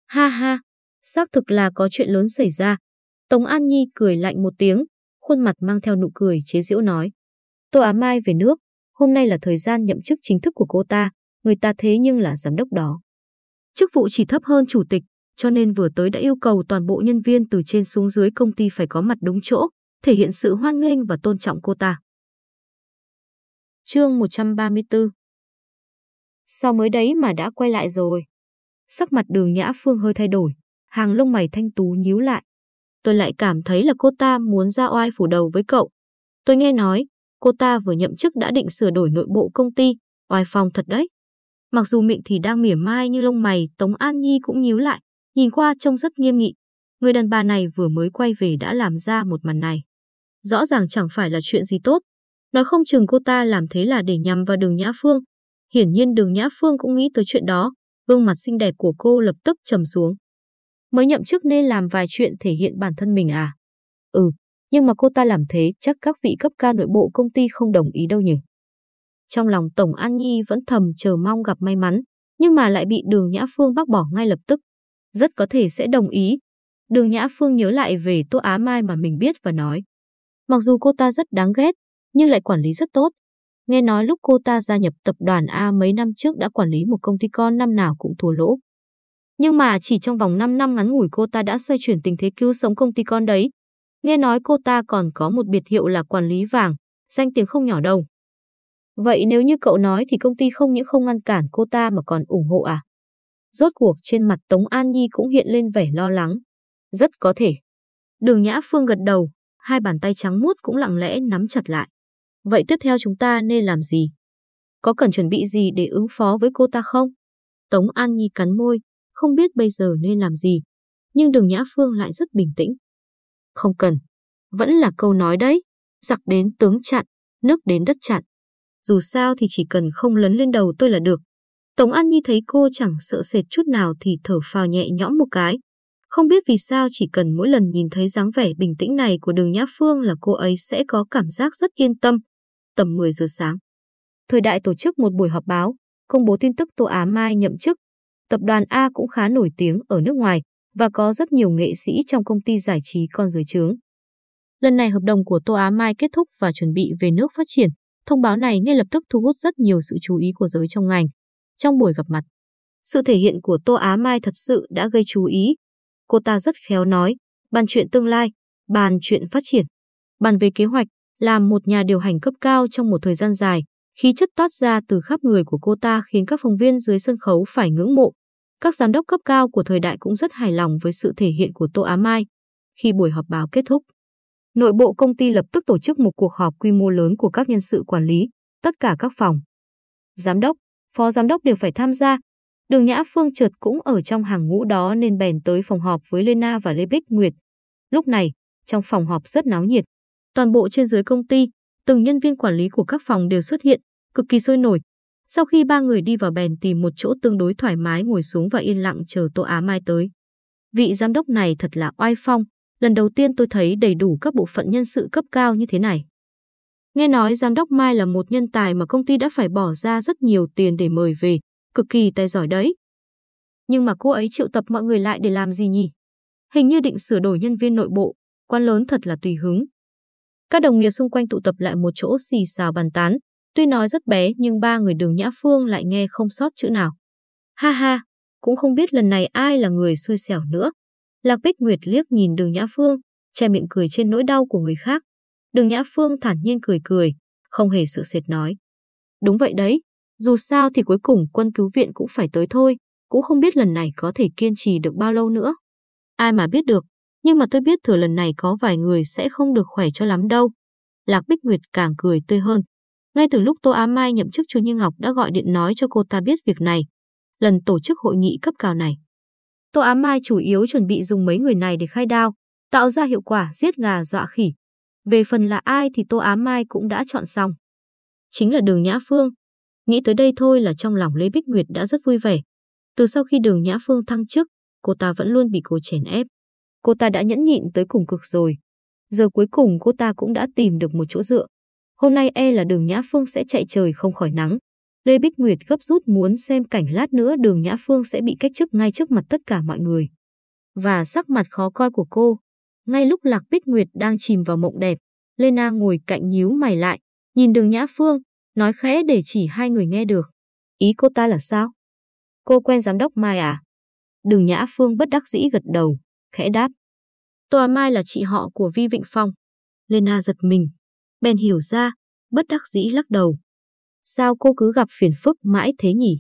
Ha ha, xác thực là có chuyện lớn xảy ra. Tống An Nhi cười lạnh một tiếng, khuôn mặt mang theo nụ cười chế giễu nói. Tô Á Mai về nước, hôm nay là thời gian nhậm chức chính thức của cô ta, người ta thế nhưng là giám đốc đó. Chức vụ chỉ thấp hơn chủ tịch, cho nên vừa tới đã yêu cầu toàn bộ nhân viên từ trên xuống dưới công ty phải có mặt đúng chỗ, thể hiện sự hoan nghênh và tôn trọng cô ta. Chương 134 Sao mới đấy mà đã quay lại rồi? Sắc mặt đường Nhã Phương hơi thay đổi, hàng lông mày thanh tú nhíu lại. Tôi lại cảm thấy là cô ta muốn ra oai phủ đầu với cậu. Tôi nghe nói, cô ta vừa nhậm chức đã định sửa đổi nội bộ công ty, oai phong thật đấy. Mặc dù miệng thì đang mỉa mai như lông mày, Tống An Nhi cũng nhíu lại, nhìn qua trông rất nghiêm nghị. Người đàn bà này vừa mới quay về đã làm ra một màn này. Rõ ràng chẳng phải là chuyện gì tốt. Nói không chừng cô ta làm thế là để nhằm vào đường Nhã Phương. Hiển nhiên đường Nhã Phương cũng nghĩ tới chuyện đó, gương mặt xinh đẹp của cô lập tức trầm xuống. Mới nhậm chức nên làm vài chuyện thể hiện bản thân mình à? Ừ, nhưng mà cô ta làm thế chắc các vị cấp cao nội bộ công ty không đồng ý đâu nhỉ? Trong lòng Tổng An Nhi vẫn thầm chờ mong gặp may mắn, nhưng mà lại bị đường Nhã Phương bác bỏ ngay lập tức. Rất có thể sẽ đồng ý. Đường Nhã Phương nhớ lại về Tô Á Mai mà mình biết và nói. Mặc dù cô ta rất đáng ghét, nhưng lại quản lý rất tốt. Nghe nói lúc cô ta gia nhập tập đoàn A mấy năm trước đã quản lý một công ty con năm nào cũng thua lỗ. Nhưng mà chỉ trong vòng 5 năm ngắn ngủi cô ta đã xoay chuyển tình thế cứu sống công ty con đấy. Nghe nói cô ta còn có một biệt hiệu là quản lý vàng, danh tiếng không nhỏ đâu. Vậy nếu như cậu nói thì công ty không những không ngăn cản cô ta mà còn ủng hộ à? Rốt cuộc trên mặt Tống An Nhi cũng hiện lên vẻ lo lắng. Rất có thể. Đường Nhã Phương gật đầu, hai bàn tay trắng muốt cũng lặng lẽ nắm chặt lại. Vậy tiếp theo chúng ta nên làm gì? Có cần chuẩn bị gì để ứng phó với cô ta không? Tống An Nhi cắn môi, không biết bây giờ nên làm gì. Nhưng đường Nhã Phương lại rất bình tĩnh. Không cần. Vẫn là câu nói đấy. Giặc đến tướng chặn, nước đến đất chặn. Dù sao thì chỉ cần không lấn lên đầu tôi là được. Tống An Nhi thấy cô chẳng sợ sệt chút nào thì thở phào nhẹ nhõm một cái. Không biết vì sao chỉ cần mỗi lần nhìn thấy dáng vẻ bình tĩnh này của đường Nhã Phương là cô ấy sẽ có cảm giác rất yên tâm. Tầm 10 giờ sáng. Thời đại tổ chức một buổi họp báo, công bố tin tức Tô Á Mai nhậm chức. Tập đoàn A cũng khá nổi tiếng ở nước ngoài và có rất nhiều nghệ sĩ trong công ty giải trí con dưới trướng. Lần này hợp đồng của Tô Á Mai kết thúc và chuẩn bị về nước phát triển. Thông báo này ngay lập tức thu hút rất nhiều sự chú ý của giới trong ngành. Trong buổi gặp mặt, sự thể hiện của Tô Á Mai thật sự đã gây chú ý. Cô ta rất khéo nói, bàn chuyện tương lai, bàn chuyện phát triển, bàn về kế hoạch, làm một nhà điều hành cấp cao trong một thời gian dài. Khí chất toát ra từ khắp người của cô ta khiến các phóng viên dưới sân khấu phải ngưỡng mộ. Các giám đốc cấp cao của thời đại cũng rất hài lòng với sự thể hiện của Tô Á Mai. Khi buổi họp báo kết thúc, Nội bộ công ty lập tức tổ chức một cuộc họp quy mô lớn của các nhân sự quản lý, tất cả các phòng. Giám đốc, phó giám đốc đều phải tham gia. Đường Nhã Phương trượt cũng ở trong hàng ngũ đó nên bèn tới phòng họp với Lena và Lê Bích Nguyệt. Lúc này, trong phòng họp rất náo nhiệt. Toàn bộ trên dưới công ty, từng nhân viên quản lý của các phòng đều xuất hiện, cực kỳ sôi nổi. Sau khi ba người đi vào bèn tìm một chỗ tương đối thoải mái ngồi xuống và yên lặng chờ Tô Á Mai tới. Vị giám đốc này thật là oai phong, lần đầu tiên tôi thấy đầy đủ các bộ phận nhân sự cấp cao như thế này. Nghe nói giám đốc Mai là một nhân tài mà công ty đã phải bỏ ra rất nhiều tiền để mời về, cực kỳ tài giỏi đấy. Nhưng mà cô ấy triệu tập mọi người lại để làm gì nhỉ? Hình như định sửa đổi nhân viên nội bộ, quan lớn thật là tùy hứng. Các đồng nghiệp xung quanh tụ tập lại một chỗ xì xào bàn tán. Tuy nói rất bé nhưng ba người đường Nhã Phương lại nghe không sót chữ nào. Ha ha, cũng không biết lần này ai là người xui xẻo nữa. Lạc Bích Nguyệt liếc nhìn đường Nhã Phương, che miệng cười trên nỗi đau của người khác. Đường Nhã Phương thản nhiên cười cười, không hề sự sệt nói. Đúng vậy đấy, dù sao thì cuối cùng quân cứu viện cũng phải tới thôi, cũng không biết lần này có thể kiên trì được bao lâu nữa. Ai mà biết được, nhưng mà tôi biết thừa lần này có vài người sẽ không được khỏe cho lắm đâu. Lạc Bích Nguyệt càng cười tươi hơn. Ngay từ lúc Tô Á Mai nhậm chức Chu Như Ngọc đã gọi điện nói cho cô ta biết việc này, lần tổ chức hội nghị cấp cao này. Tô Á Mai chủ yếu chuẩn bị dùng mấy người này để khai đao, tạo ra hiệu quả giết gà dọa khỉ. Về phần là ai thì Tô Á Mai cũng đã chọn xong. Chính là Đường Nhã Phương. Nghĩ tới đây thôi là trong lòng Lê Bích Nguyệt đã rất vui vẻ. Từ sau khi Đường Nhã Phương thăng chức, cô ta vẫn luôn bị cô chèn ép. Cô ta đã nhẫn nhịn tới cùng cực rồi. Giờ cuối cùng cô ta cũng đã tìm được một chỗ dựa. Hôm nay e là đường Nhã Phương sẽ chạy trời không khỏi nắng. Lê Bích Nguyệt gấp rút muốn xem cảnh lát nữa đường Nhã Phương sẽ bị cách chức ngay trước mặt tất cả mọi người. Và sắc mặt khó coi của cô. Ngay lúc Lạc Bích Nguyệt đang chìm vào mộng đẹp, Lena ngồi cạnh nhíu mày lại, nhìn đường Nhã Phương, nói khẽ để chỉ hai người nghe được. Ý cô ta là sao? Cô quen giám đốc Mai à? Đường Nhã Phương bất đắc dĩ gật đầu, khẽ đáp. Tòa Mai là chị họ của Vi Vịnh Phong. Lena giật mình. Bèn hiểu ra, bất đắc dĩ lắc đầu. Sao cô cứ gặp phiền phức mãi thế nhỉ?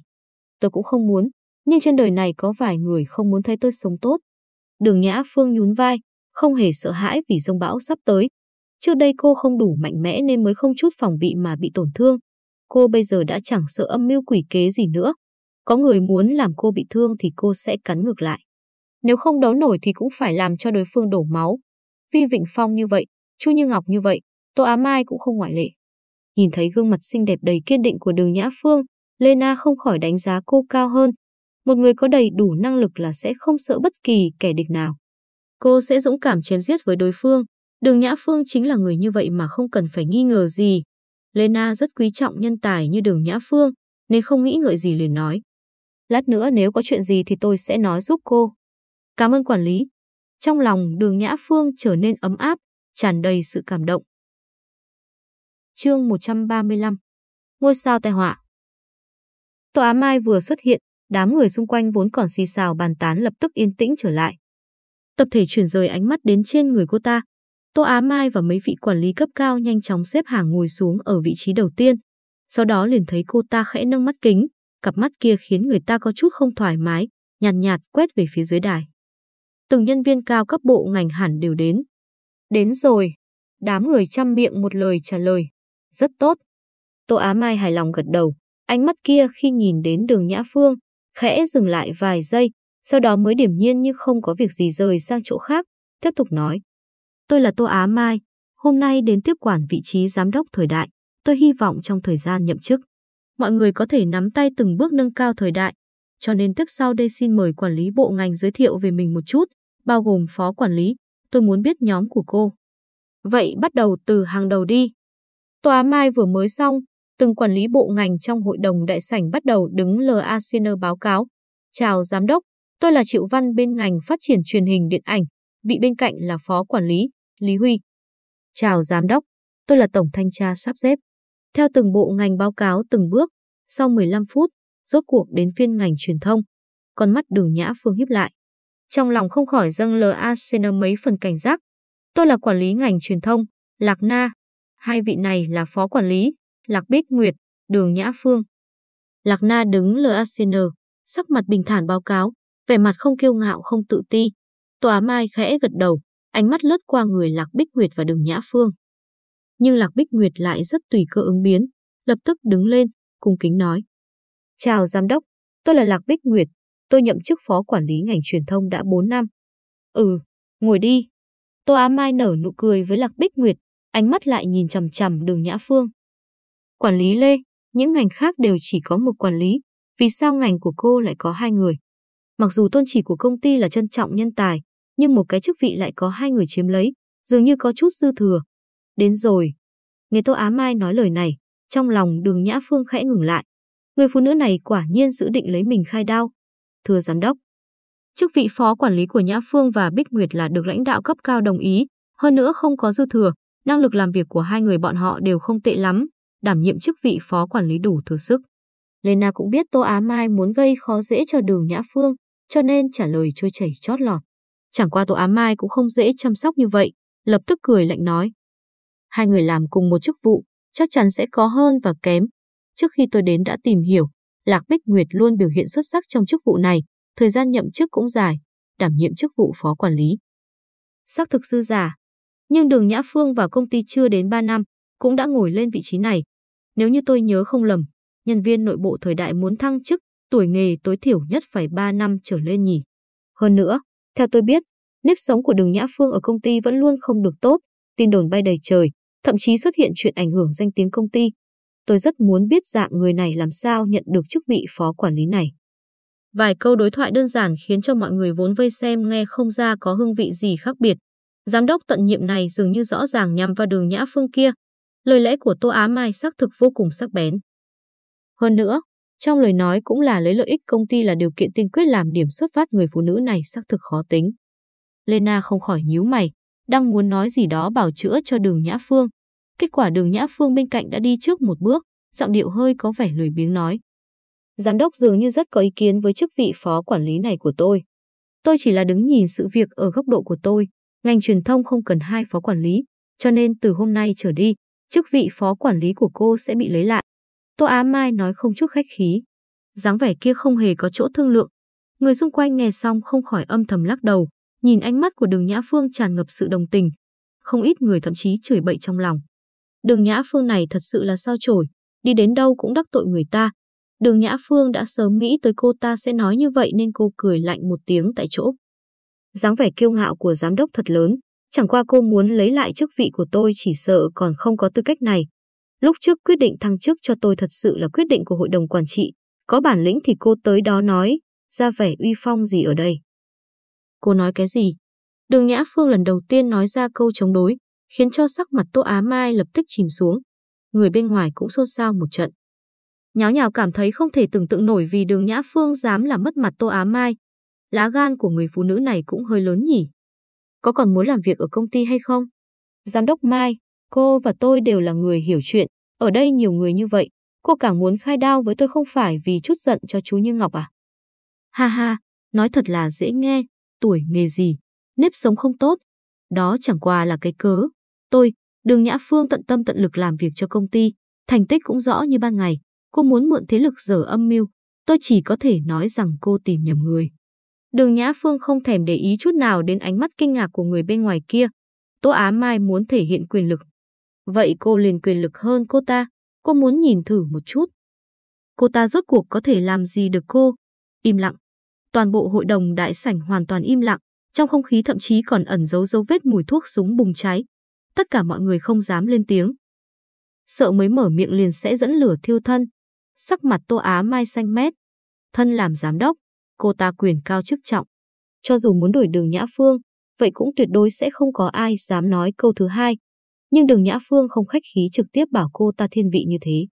Tôi cũng không muốn, nhưng trên đời này có vài người không muốn thấy tôi sống tốt. Đường Nhã Phương nhún vai, không hề sợ hãi vì rông bão sắp tới. Trước đây cô không đủ mạnh mẽ nên mới không chút phòng bị mà bị tổn thương. Cô bây giờ đã chẳng sợ âm mưu quỷ kế gì nữa. Có người muốn làm cô bị thương thì cô sẽ cắn ngược lại. Nếu không đấu nổi thì cũng phải làm cho đối phương đổ máu. Vi Vịnh Phong như vậy, Chu Như Ngọc như vậy, Tô Á Mai cũng không ngoại lệ. Nhìn thấy gương mặt xinh đẹp đầy kiên định của đường Nhã Phương, Lena không khỏi đánh giá cô cao hơn. Một người có đầy đủ năng lực là sẽ không sợ bất kỳ kẻ địch nào. Cô sẽ dũng cảm chém giết với đối phương. Đường Nhã Phương chính là người như vậy mà không cần phải nghi ngờ gì. Lena rất quý trọng nhân tài như đường Nhã Phương, nên không nghĩ ngợi gì liền nói. Lát nữa nếu có chuyện gì thì tôi sẽ nói giúp cô. Cảm ơn quản lý. Trong lòng đường Nhã Phương trở nên ấm áp, tràn đầy sự cảm động. Chương 135 Ngôi sao tai họa Tòa Á Mai vừa xuất hiện, đám người xung quanh vốn còn xì xào bàn tán lập tức yên tĩnh trở lại. Tập thể chuyển rời ánh mắt đến trên người cô ta. Tô Á Mai và mấy vị quản lý cấp cao nhanh chóng xếp hàng ngồi xuống ở vị trí đầu tiên. Sau đó liền thấy cô ta khẽ nâng mắt kính, cặp mắt kia khiến người ta có chút không thoải mái, nhàn nhạt, nhạt quét về phía dưới đài từng nhân viên cao cấp bộ ngành hẳn đều đến. Đến rồi. Đám người chăm miệng một lời trả lời. Rất tốt. Tô Á Mai hài lòng gật đầu. Ánh mắt kia khi nhìn đến đường Nhã Phương, khẽ dừng lại vài giây, sau đó mới điểm nhiên như không có việc gì rời sang chỗ khác, tiếp tục nói. Tôi là Tô Á Mai, hôm nay đến tiếp quản vị trí giám đốc thời đại. Tôi hy vọng trong thời gian nhậm chức, mọi người có thể nắm tay từng bước nâng cao thời đại. Cho nên tiếp sau đây xin mời quản lý bộ ngành giới thiệu về mình một chút, bao gồm phó quản lý, tôi muốn biết nhóm của cô. Vậy bắt đầu từ hàng đầu đi. Tòa Mai vừa mới xong, từng quản lý bộ ngành trong hội đồng đại sảnh bắt đầu đứng LACN báo cáo. Chào giám đốc, tôi là Triệu Văn bên ngành phát triển truyền hình điện ảnh, vị bên cạnh là phó quản lý, Lý Huy. Chào giám đốc, tôi là tổng thanh tra sắp xếp. Theo từng bộ ngành báo cáo từng bước, sau 15 phút, rốt cuộc đến phiên ngành truyền thông. Con mắt đường nhã phương híp lại. Trong lòng không khỏi dâng LACN mấy phần cảnh giác. Tôi là quản lý ngành truyền thông, Lạc Na. Hai vị này là phó quản lý, Lạc Bích Nguyệt, Đường Nhã Phương. Lạc Na đứng LACN, sắc mặt bình thản báo cáo, vẻ mặt không kiêu ngạo không tự ti. Tòa Mai khẽ gật đầu, ánh mắt lướt qua người Lạc Bích Nguyệt và Đường Nhã Phương. Nhưng Lạc Bích Nguyệt lại rất tùy cơ ứng biến, lập tức đứng lên, cung kính nói. Chào giám đốc, tôi là Lạc Bích Nguyệt, Tôi nhậm chức phó quản lý ngành truyền thông đã 4 năm. Ừ, ngồi đi. Tô Á Mai nở nụ cười với Lạc Bích Nguyệt, ánh mắt lại nhìn chằm chằm đường Nhã Phương. Quản lý Lê, những ngành khác đều chỉ có một quản lý, vì sao ngành của cô lại có hai người? Mặc dù tôn chỉ của công ty là trân trọng nhân tài, nhưng một cái chức vị lại có hai người chiếm lấy, dường như có chút dư thừa. Đến rồi. Nghe Tô Á Mai nói lời này, trong lòng đường Nhã Phương khẽ ngừng lại. Người phụ nữ này quả nhiên dự định lấy mình khai đao, thưa giám đốc. Chức vị phó quản lý của Nhã Phương và Bích Nguyệt là được lãnh đạo cấp cao đồng ý, hơn nữa không có dư thừa, năng lực làm việc của hai người bọn họ đều không tệ lắm, đảm nhiệm chức vị phó quản lý đủ thừa sức. Lena cũng biết Tô Á Mai muốn gây khó dễ cho đường Nhã Phương, cho nên trả lời trôi chảy chót lọt. Chẳng qua Tô Á Mai cũng không dễ chăm sóc như vậy, lập tức cười lạnh nói. Hai người làm cùng một chức vụ, chắc chắn sẽ có hơn và kém. Trước khi tôi đến đã tìm hiểu, Lạc Bích Nguyệt luôn biểu hiện xuất sắc trong chức vụ này, thời gian nhậm chức cũng dài, đảm nhiệm chức vụ phó quản lý. Xác thực sư giả, nhưng đường Nhã Phương vào công ty chưa đến 3 năm, cũng đã ngồi lên vị trí này. Nếu như tôi nhớ không lầm, nhân viên nội bộ thời đại muốn thăng chức, tuổi nghề tối thiểu nhất phải 3 năm trở lên nhỉ. Hơn nữa, theo tôi biết, nếp sống của đường Nhã Phương ở công ty vẫn luôn không được tốt, tin đồn bay đầy trời, thậm chí xuất hiện chuyện ảnh hưởng danh tiếng công ty. Tôi rất muốn biết dạng người này làm sao nhận được chức vị phó quản lý này. Vài câu đối thoại đơn giản khiến cho mọi người vốn vây xem nghe không ra có hương vị gì khác biệt. Giám đốc tận nhiệm này dường như rõ ràng nhằm vào đường Nhã Phương kia. Lời lẽ của Tô Á Mai xác thực vô cùng sắc bén. Hơn nữa, trong lời nói cũng là lấy lợi ích công ty là điều kiện tiên quyết làm điểm xuất phát người phụ nữ này xác thực khó tính. Lena không khỏi nhíu mày, đang muốn nói gì đó bảo chữa cho đường Nhã Phương. Kết quả đường Nhã Phương bên cạnh đã đi trước một bước, giọng điệu hơi có vẻ lười biếng nói. Giám đốc dường như rất có ý kiến với chức vị phó quản lý này của tôi. Tôi chỉ là đứng nhìn sự việc ở góc độ của tôi. Ngành truyền thông không cần hai phó quản lý, cho nên từ hôm nay trở đi, chức vị phó quản lý của cô sẽ bị lấy lại. Tô Á Mai nói không chút khách khí. dáng vẻ kia không hề có chỗ thương lượng. Người xung quanh nghe xong không khỏi âm thầm lắc đầu, nhìn ánh mắt của đường Nhã Phương tràn ngập sự đồng tình. Không ít người thậm chí chửi bậy trong lòng. Đường Nhã Phương này thật sự là sao chổi, đi đến đâu cũng đắc tội người ta. Đường Nhã Phương đã sớm nghĩ tới cô ta sẽ nói như vậy nên cô cười lạnh một tiếng tại chỗ dáng vẻ kiêu ngạo của giám đốc thật lớn, chẳng qua cô muốn lấy lại chức vị của tôi chỉ sợ còn không có tư cách này. Lúc trước quyết định thăng chức cho tôi thật sự là quyết định của hội đồng quản trị, có bản lĩnh thì cô tới đó nói, ra vẻ uy phong gì ở đây. Cô nói cái gì? Đường Nhã Phương lần đầu tiên nói ra câu chống đối, khiến cho sắc mặt Tô Á Mai lập tức chìm xuống. Người bên ngoài cũng xôn xao một trận. Nháo nhào cảm thấy không thể tưởng tượng nổi vì đường Nhã Phương dám làm mất mặt Tô Á Mai. Lá gan của người phụ nữ này cũng hơi lớn nhỉ. Có còn muốn làm việc ở công ty hay không? Giám đốc Mai, cô và tôi đều là người hiểu chuyện. Ở đây nhiều người như vậy, cô càng muốn khai đao với tôi không phải vì chút giận cho chú Như Ngọc à? Ha ha, nói thật là dễ nghe, tuổi nghề gì, nếp sống không tốt. Đó chẳng qua là cái cớ. Tôi, đường Nhã Phương tận tâm tận lực làm việc cho công ty, thành tích cũng rõ như ban ngày. Cô muốn mượn thế lực dở âm mưu, tôi chỉ có thể nói rằng cô tìm nhầm người. Đường Nhã Phương không thèm để ý chút nào đến ánh mắt kinh ngạc của người bên ngoài kia. Tô Á Mai muốn thể hiện quyền lực. Vậy cô liền quyền lực hơn cô ta, cô muốn nhìn thử một chút. Cô ta rốt cuộc có thể làm gì được cô? Im lặng. Toàn bộ hội đồng đại sảnh hoàn toàn im lặng, trong không khí thậm chí còn ẩn giấu dấu vết mùi thuốc súng bùng cháy. Tất cả mọi người không dám lên tiếng. Sợ mới mở miệng liền sẽ dẫn lửa thiêu thân. Sắc mặt Tô Á Mai xanh mét. Thân làm giám đốc, cô ta quyền cao chức trọng. Cho dù muốn đuổi đường Nhã Phương, vậy cũng tuyệt đối sẽ không có ai dám nói câu thứ hai. Nhưng đường Nhã Phương không khách khí trực tiếp bảo cô ta thiên vị như thế.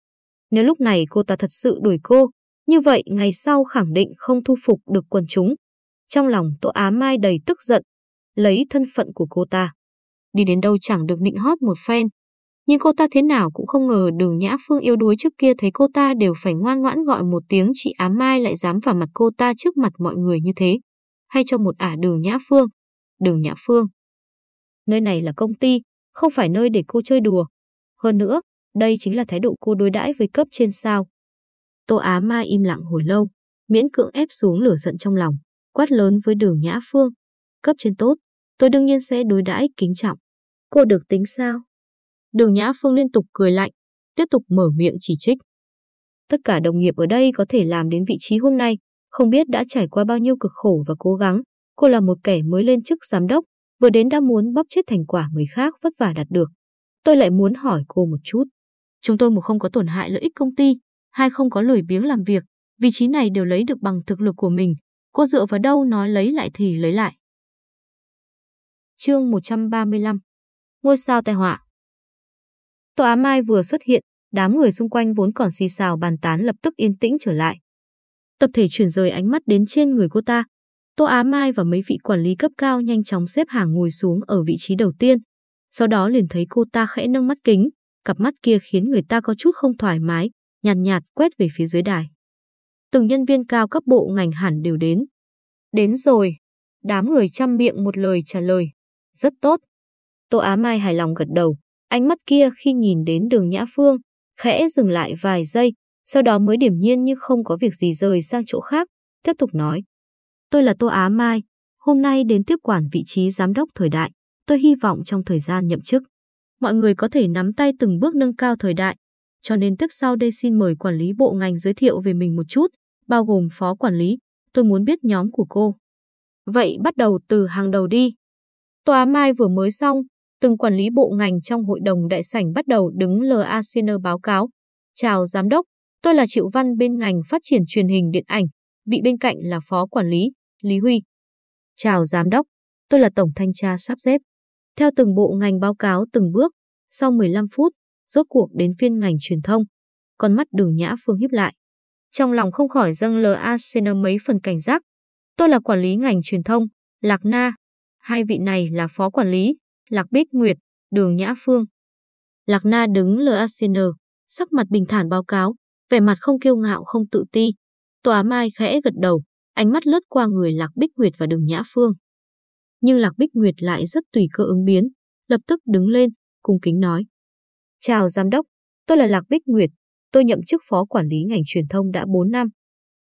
Nếu lúc này cô ta thật sự đuổi cô, như vậy ngày sau khẳng định không thu phục được quần chúng. Trong lòng Tô Á Mai đầy tức giận, lấy thân phận của cô ta. Đi đến đâu chẳng được nịnh hót một phen. Nhưng cô ta thế nào cũng không ngờ đường Nhã Phương yêu đuối trước kia thấy cô ta đều phải ngoan ngoãn gọi một tiếng chị Á Mai lại dám vào mặt cô ta trước mặt mọi người như thế. Hay cho một ả đường Nhã Phương. Đường Nhã Phương. Nơi này là công ty, không phải nơi để cô chơi đùa. Hơn nữa, đây chính là thái độ cô đối đãi với cấp trên sao. Tô Á Mai im lặng hồi lâu, miễn cưỡng ép xuống lửa giận trong lòng, quát lớn với đường Nhã Phương. Cấp trên tốt, tôi đương nhiên sẽ đối đãi kính trọng. Cô được tính sao? Đường Nhã Phương liên tục cười lạnh, tiếp tục mở miệng chỉ trích. Tất cả đồng nghiệp ở đây có thể làm đến vị trí hôm nay, không biết đã trải qua bao nhiêu cực khổ và cố gắng. Cô là một kẻ mới lên chức giám đốc, vừa đến đã muốn bóp chết thành quả người khác vất vả đạt được. Tôi lại muốn hỏi cô một chút. Chúng tôi một không có tổn hại lợi ích công ty, hai không có lười biếng làm việc, vị trí này đều lấy được bằng thực lực của mình. Cô dựa vào đâu nói lấy lại thì lấy lại. Chương 135 Ngôi sao tai họa Tô Á Mai vừa xuất hiện, đám người xung quanh vốn còn xì xào bàn tán lập tức yên tĩnh trở lại. tập thể chuyển rời ánh mắt đến trên người cô ta. Tô Á Mai và mấy vị quản lý cấp cao nhanh chóng xếp hàng ngồi xuống ở vị trí đầu tiên. Sau đó liền thấy cô ta khẽ nâng mắt kính, cặp mắt kia khiến người ta có chút không thoải mái, nhàn nhạt, nhạt quét về phía dưới đài. Từng nhân viên cao cấp bộ ngành hẳn đều đến. Đến rồi. Đám người chăm miệng một lời trả lời. Rất tốt. Tô Á Mai hài lòng gật đầu. Ánh mắt kia khi nhìn đến đường Nhã Phương, khẽ dừng lại vài giây, sau đó mới điểm nhiên như không có việc gì rời sang chỗ khác, tiếp tục nói. Tôi là Tô Á Mai, hôm nay đến tiếp quản vị trí giám đốc thời đại. Tôi hy vọng trong thời gian nhậm chức, mọi người có thể nắm tay từng bước nâng cao thời đại. Cho nên tiếp sau đây xin mời quản lý bộ ngành giới thiệu về mình một chút, bao gồm phó quản lý. Tôi muốn biết nhóm của cô. Vậy bắt đầu từ hàng đầu đi. Tòa Mai vừa mới xong, từng quản lý bộ ngành trong hội đồng đại sảnh bắt đầu đứng LACN báo cáo. Chào giám đốc, tôi là Triệu Văn bên ngành phát triển truyền hình điện ảnh, vị bên cạnh là phó quản lý, Lý Huy. Chào giám đốc, tôi là tổng thanh tra sắp xếp. Theo từng bộ ngành báo cáo từng bước, sau 15 phút, rốt cuộc đến phiên ngành truyền thông. Con mắt đường Nhã Phương hiếp lại. Trong lòng không khỏi dâng LACN mấy phần cảnh giác. Tôi là quản lý ngành truyền thông, Lạc Na. Hai vị này là phó quản lý, Lạc Bích Nguyệt, Đường Nhã Phương. Lạc Na đứng LACN, sắc mặt bình thản báo cáo, vẻ mặt không kiêu ngạo không tự ti. Tòa Mai khẽ gật đầu, ánh mắt lướt qua người Lạc Bích Nguyệt và Đường Nhã Phương. Nhưng Lạc Bích Nguyệt lại rất tùy cơ ứng biến, lập tức đứng lên, cung kính nói. Chào giám đốc, tôi là Lạc Bích Nguyệt, tôi nhậm chức phó quản lý ngành truyền thông đã 4 năm.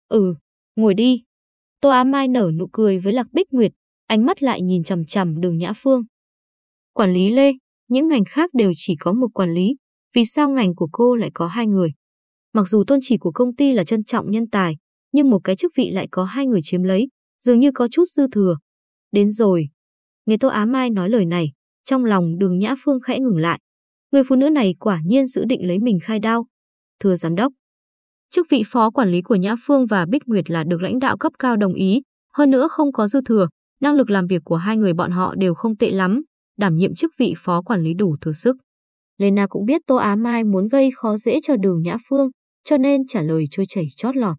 Ừ, ngồi đi. Tô Á Mai nở nụ cười với Lạc Bích Nguyệt, ánh mắt lại nhìn chằm chằm đường Nhã Phương. Quản lý Lê, những ngành khác đều chỉ có một quản lý, vì sao ngành của cô lại có hai người? Mặc dù tôn chỉ của công ty là trân trọng nhân tài, nhưng một cái chức vị lại có hai người chiếm lấy, dường như có chút dư thừa. Đến rồi. Nghe Tô Á Mai nói lời này, trong lòng đường Nhã Phương khẽ ngừng lại. Người phụ nữ này quả nhiên dự định lấy mình khai đao. Thưa giám đốc, chức vị phó quản lý của Nhã Phương và Bích Nguyệt là được lãnh đạo cấp cao đồng ý, hơn nữa không có dư thừa, năng lực làm việc của hai người bọn họ đều không tệ lắm, đảm nhiệm chức vị phó quản lý đủ thừa sức. Lena cũng biết Tô Á Mai muốn gây khó dễ cho đường Nhã Phương, cho nên trả lời trôi chảy chót lọt.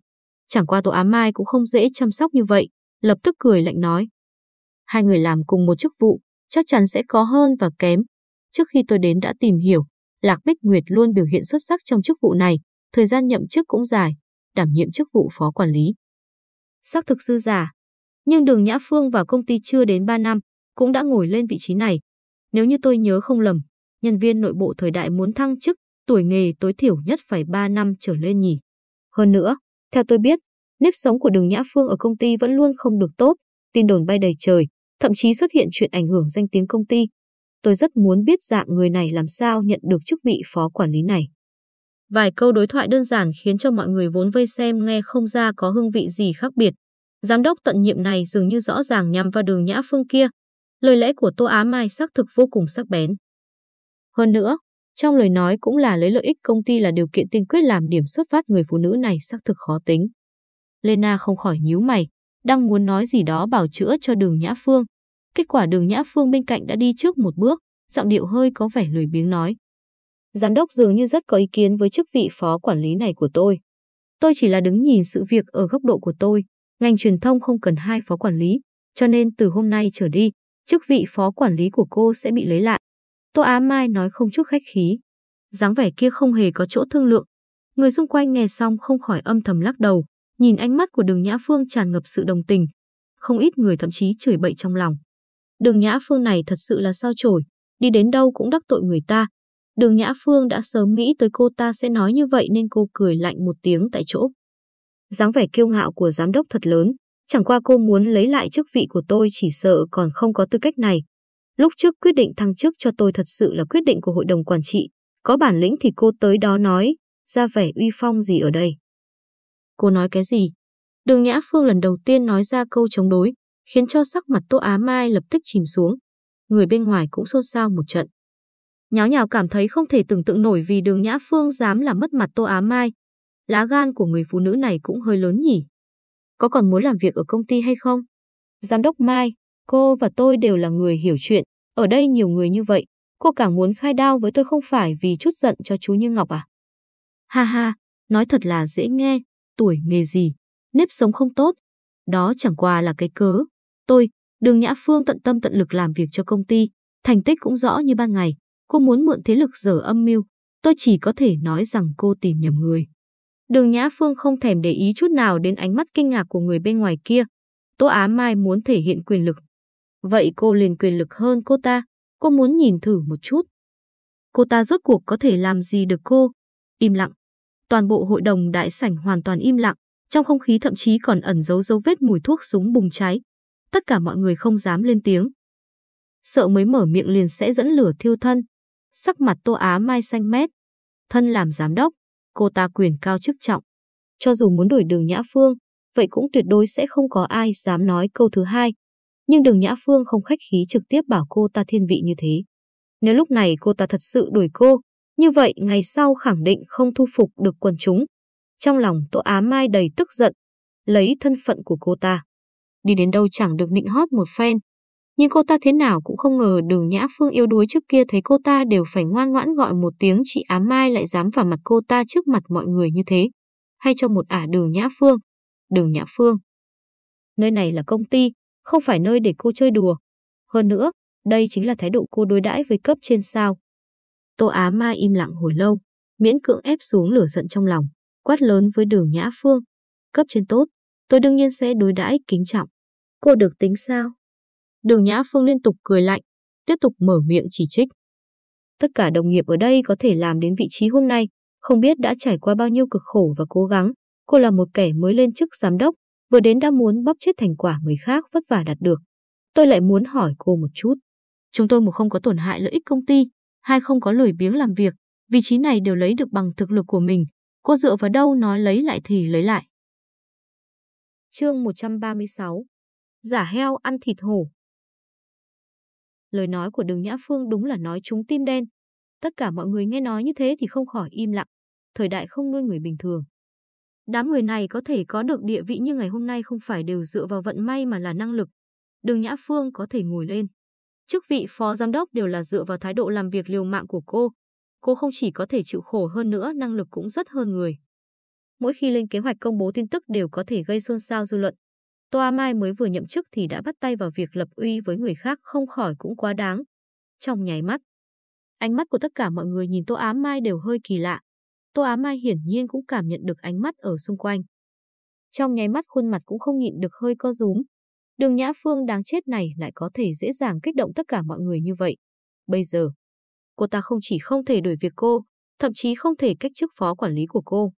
Chẳng qua Tô Á Mai cũng không dễ chăm sóc như vậy, lập tức cười lạnh nói. Hai người làm cùng một chức vụ, chắc chắn sẽ có hơn và kém. Trước khi tôi đến đã tìm hiểu, Lạc Bích Nguyệt luôn biểu hiện xuất sắc trong chức vụ này, thời gian nhậm chức cũng dài, đảm nhiệm chức vụ phó quản lý. Xác thực dư giả, nhưng Đường Nhã Phương vào công ty chưa đến 3 năm, cũng đã ngồi lên vị trí này. Nếu như tôi nhớ không lầm, nhân viên nội bộ thời đại muốn thăng chức, tuổi nghề tối thiểu nhất phải 3 năm trở lên nhỉ. Hơn nữa, theo tôi biết, nếp sống của Đường Nhã Phương ở công ty vẫn luôn không được tốt, tin đồn bay đầy trời, thậm chí xuất hiện chuyện ảnh hưởng danh tiếng công ty. Tôi rất muốn biết dạng người này làm sao nhận được chức vị phó quản lý này. Vài câu đối thoại đơn giản khiến cho mọi người vốn vây xem nghe không ra có hương vị gì khác biệt. Giám đốc tận nhiệm này dường như rõ ràng nhằm vào đường Nhã Phương kia. Lời lẽ của Tô Á Mai xác thực vô cùng sắc bén. Hơn nữa, trong lời nói cũng là lấy lợi ích công ty là điều kiện tiên quyết làm điểm xuất phát người phụ nữ này xác thực khó tính. Lena không khỏi nhíu mày, đang muốn nói gì đó bảo chữa cho đường Nhã Phương. Kết quả đường Nhã Phương bên cạnh đã đi trước một bước, giọng điệu hơi có vẻ lười biếng nói. Giám đốc dường như rất có ý kiến với chức vị phó quản lý này của tôi. Tôi chỉ là đứng nhìn sự việc ở góc độ của tôi. Ngành truyền thông không cần hai phó quản lý, cho nên từ hôm nay trở đi, chức vị phó quản lý của cô sẽ bị lấy lại. Tô Á Mai nói không chút khách khí. dáng vẻ kia không hề có chỗ thương lượng. Người xung quanh nghe xong không khỏi âm thầm lắc đầu, nhìn ánh mắt của đường Nhã Phương tràn ngập sự đồng tình. Không ít người thậm chí chửi bậy trong lòng. Đường Nhã Phương này thật sự là sao chổi, đi đến đâu cũng đắc tội người ta. Đường Nhã Phương đã sớm nghĩ tới cô ta sẽ nói như vậy nên cô cười lạnh một tiếng tại chỗ. dáng vẻ kiêu ngạo của giám đốc thật lớn, chẳng qua cô muốn lấy lại chức vị của tôi chỉ sợ còn không có tư cách này. Lúc trước quyết định thăng chức cho tôi thật sự là quyết định của hội đồng quản trị, có bản lĩnh thì cô tới đó nói, ra vẻ uy phong gì ở đây. Cô nói cái gì? Đường Nhã Phương lần đầu tiên nói ra câu chống đối, khiến cho sắc mặt Tô Á Mai lập tức chìm xuống. Người bên ngoài cũng xôn xao một trận. Nháo nhào cảm thấy không thể tưởng tượng nổi vì đường Nhã Phương dám làm mất mặt Tô Á Mai. Lá gan của người phụ nữ này cũng hơi lớn nhỉ. Có còn muốn làm việc ở công ty hay không? Giám đốc Mai, cô và tôi đều là người hiểu chuyện. Ở đây nhiều người như vậy, cô càng muốn khai đao với tôi không phải vì chút giận cho chú Như Ngọc à? Ha ha, nói thật là dễ nghe, tuổi nghề gì. nếp sống không tốt. Đó chẳng qua là cái cớ. Tôi, Đường Nhã Phương tận tâm tận lực làm việc cho công ty, thành tích cũng rõ như ban ngày. Cô muốn mượn thế lực dở âm mưu, tôi chỉ có thể nói rằng cô tìm nhầm người. Đường Nhã Phương không thèm để ý chút nào đến ánh mắt kinh ngạc của người bên ngoài kia. Tô Á Mai muốn thể hiện quyền lực. Vậy cô liền quyền lực hơn cô ta. Cô muốn nhìn thử một chút. Cô ta rốt cuộc có thể làm gì được cô? Im lặng. Toàn bộ hội đồng đại sảnh hoàn toàn im lặng. Trong không khí thậm chí còn ẩn giấu dấu vết mùi thuốc súng bùng cháy. Tất cả mọi người không dám lên tiếng. Sợ mới mở miệng liền sẽ dẫn lửa thiêu thân. Sắc mặt Tô Á Mai xanh mét. Thân làm giám đốc, cô ta quyền cao chức trọng. Cho dù muốn đuổi đường Nhã Phương, vậy cũng tuyệt đối sẽ không có ai dám nói câu thứ hai. Nhưng đường Nhã Phương không khách khí trực tiếp bảo cô ta thiên vị như thế. Nếu lúc này cô ta thật sự đuổi cô, như vậy ngày sau khẳng định không thu phục được quần chúng. Trong lòng Tô Á Mai đầy tức giận, lấy thân phận của cô ta. Đi đến đâu chẳng được nịnh hót một phen. Nhưng cô ta thế nào cũng không ngờ đường Nhã Phương yếu đuối trước kia thấy cô ta đều phải ngoan ngoãn gọi một tiếng chị Á Mai lại dám vào mặt cô ta trước mặt mọi người như thế. Hay cho một ả đường Nhã Phương. Đường Nhã Phương. Nơi này là công ty, không phải nơi để cô chơi đùa. Hơn nữa, đây chính là thái độ cô đối đãi với cấp trên sao. Tô Á Mai im lặng hồi lâu, miễn cưỡng ép xuống lửa giận trong lòng, quát lớn với đường Nhã Phương. Cấp trên tốt, tôi đương nhiên sẽ đối đãi kính trọng. Cô được tính sao? Đường Nhã Phương liên tục cười lạnh, tiếp tục mở miệng chỉ trích. Tất cả đồng nghiệp ở đây có thể làm đến vị trí hôm nay, không biết đã trải qua bao nhiêu cực khổ và cố gắng. Cô là một kẻ mới lên chức giám đốc, vừa đến đã muốn bóp chết thành quả người khác vất vả đạt được. Tôi lại muốn hỏi cô một chút. Chúng tôi một không có tổn hại lợi ích công ty, hai không có lười biếng làm việc, vị trí này đều lấy được bằng thực lực của mình. Cô dựa vào đâu nói lấy lại thì lấy lại. Chương 136 Giả heo ăn thịt hổ Lời nói của đường Nhã Phương đúng là nói trúng tim đen. Tất cả mọi người nghe nói như thế thì không khỏi im lặng. Thời đại không nuôi người bình thường. Đám người này có thể có được địa vị như ngày hôm nay không phải đều dựa vào vận may mà là năng lực. Đường Nhã Phương có thể ngồi lên. Chức vị phó giám đốc đều là dựa vào thái độ làm việc liều mạng của cô. Cô không chỉ có thể chịu khổ hơn nữa, năng lực cũng rất hơn người. Mỗi khi lên kế hoạch công bố tin tức đều có thể gây xôn xao dư luận. Toa Mai mới vừa nhậm chức thì đã bắt tay vào việc lập uy với người khác không khỏi cũng quá đáng. Trong nháy mắt, ánh mắt của tất cả mọi người nhìn Tô Á Mai đều hơi kỳ lạ. Tô Á Mai hiển nhiên cũng cảm nhận được ánh mắt ở xung quanh. Trong nháy mắt khuôn mặt cũng không nhịn được hơi co rúm. Đường Nhã Phương đáng chết này lại có thể dễ dàng kích động tất cả mọi người như vậy. Bây giờ, cô ta không chỉ không thể đuổi việc cô, thậm chí không thể cách chức phó quản lý của cô.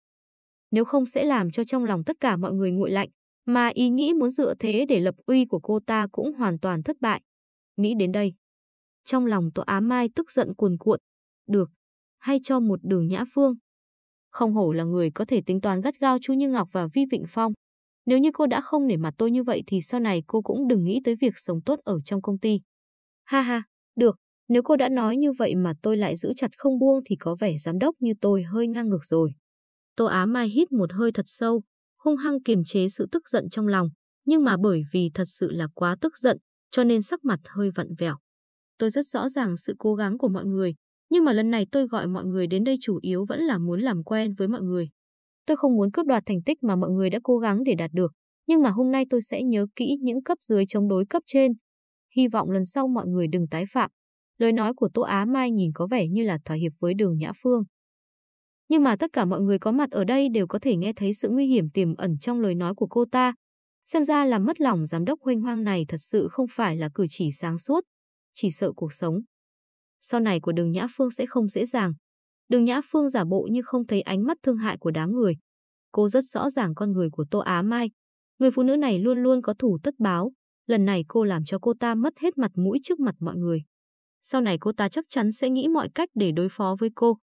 Nếu không sẽ làm cho trong lòng tất cả mọi người nguội lạnh, mà ý nghĩ muốn dựa thế để lập uy của cô ta cũng hoàn toàn thất bại. Nghĩ đến đây, trong lòng Tô Á Mai tức giận cuồn cuộn. Được, hay cho một đường nhã phương. Không hổ là người có thể tính toán gắt gao Chu Như Ngọc và Vi Vịnh Phong. Nếu như cô đã không nể mặt tôi như vậy thì sau này cô cũng đừng nghĩ tới việc sống tốt ở trong công ty. Ha ha, được, nếu cô đã nói như vậy mà tôi lại giữ chặt không buông thì có vẻ giám đốc như tôi hơi ngang ngược rồi. Tô Á Mai hít một hơi thật sâu, hung hăng kiềm chế sự tức giận trong lòng, nhưng mà bởi vì thật sự là quá tức giận, cho nên sắc mặt hơi vặn vẹo. Tôi rất rõ ràng sự cố gắng của mọi người, nhưng mà lần này tôi gọi mọi người đến đây chủ yếu vẫn là muốn làm quen với mọi người. Tôi không muốn cướp đoạt thành tích mà mọi người đã cố gắng để đạt được, nhưng mà hôm nay tôi sẽ nhớ kỹ những cấp dưới chống đối cấp trên. Hy vọng lần sau mọi người đừng tái phạm. Lời nói của Tô Á Mai nhìn có vẻ như là thỏa hiệp với đường Nhã Phương. Nhưng mà tất cả mọi người có mặt ở đây đều có thể nghe thấy sự nguy hiểm tiềm ẩn trong lời nói của cô ta. Xem ra là mất lòng giám đốc huynh hoang này thật sự không phải là cử chỉ sáng suốt, chỉ sợ cuộc sống. Sau này của đường Nhã Phương sẽ không dễ dàng. Đường Nhã Phương giả bộ như không thấy ánh mắt thương hại của đám người. Cô rất rõ ràng con người của Tô Á Mai. Người phụ nữ này luôn luôn có thủ tất báo. Lần này cô làm cho cô ta mất hết mặt mũi trước mặt mọi người. Sau này cô ta chắc chắn sẽ nghĩ mọi cách để đối phó với cô.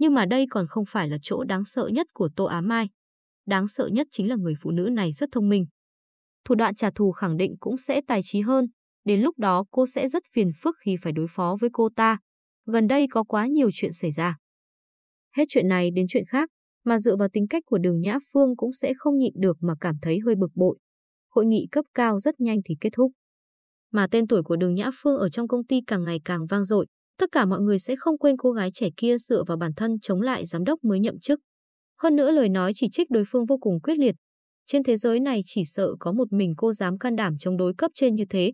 Nhưng mà đây còn không phải là chỗ đáng sợ nhất của Tô Á Mai. Đáng sợ nhất chính là người phụ nữ này rất thông minh. Thủ đoạn trả thù khẳng định cũng sẽ tài trí hơn. Đến lúc đó cô sẽ rất phiền phức khi phải đối phó với cô ta. Gần đây có quá nhiều chuyện xảy ra. Hết chuyện này đến chuyện khác, mà dựa vào tính cách của đường Nhã Phương cũng sẽ không nhịn được mà cảm thấy hơi bực bội. Hội nghị cấp cao rất nhanh thì kết thúc. Mà tên tuổi của đường Nhã Phương ở trong công ty càng ngày càng vang dội, tất cả mọi người sẽ không quên cô gái trẻ kia dựa vào bản thân chống lại giám đốc mới nhậm chức. Hơn nữa lời nói chỉ trích đối phương vô cùng quyết liệt. Trên thế giới này chỉ sợ có một mình cô dám can đảm chống đối cấp trên như thế.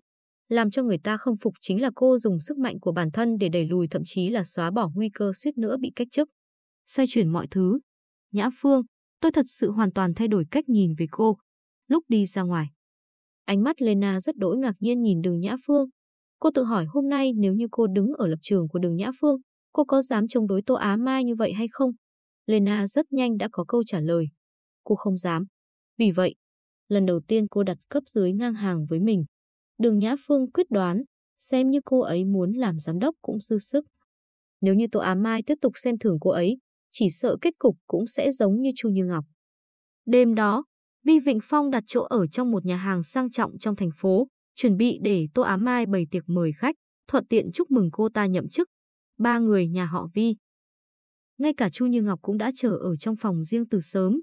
Làm cho người ta không phục chính là cô dùng sức mạnh của bản thân để đẩy lùi thậm chí là xóa bỏ nguy cơ suýt nữa bị cách chức. Xoay chuyển mọi thứ. Nhã Phương, tôi thật sự hoàn toàn thay đổi cách nhìn về cô. Lúc đi ra ngoài. Ánh mắt Lena rất đỗi ngạc nhiên nhìn đường Nhã Phương. Cô tự hỏi hôm nay nếu như cô đứng ở lập trường của đường Nhã Phương, cô có dám chống đối Tô Á Mai như vậy hay không? Lena rất nhanh đã có câu trả lời. Cô không dám. Vì vậy, lần đầu tiên cô đặt cấp dưới ngang hàng với mình. Đường Nhã Phương quyết đoán, xem như cô ấy muốn làm giám đốc cũng dư sức. Nếu như Tô Á Mai tiếp tục xem thường cô ấy, chỉ sợ kết cục cũng sẽ giống như Chu Như Ngọc. Đêm đó, Vi Vịnh Phong đặt chỗ ở trong một nhà hàng sang trọng trong thành phố, chuẩn bị để Tô Á Mai bày tiệc mời khách, thuận tiện chúc mừng cô ta nhậm chức. Ba người nhà họ Vi. Ngay cả Chu Như Ngọc cũng đã chờ ở trong phòng riêng từ sớm.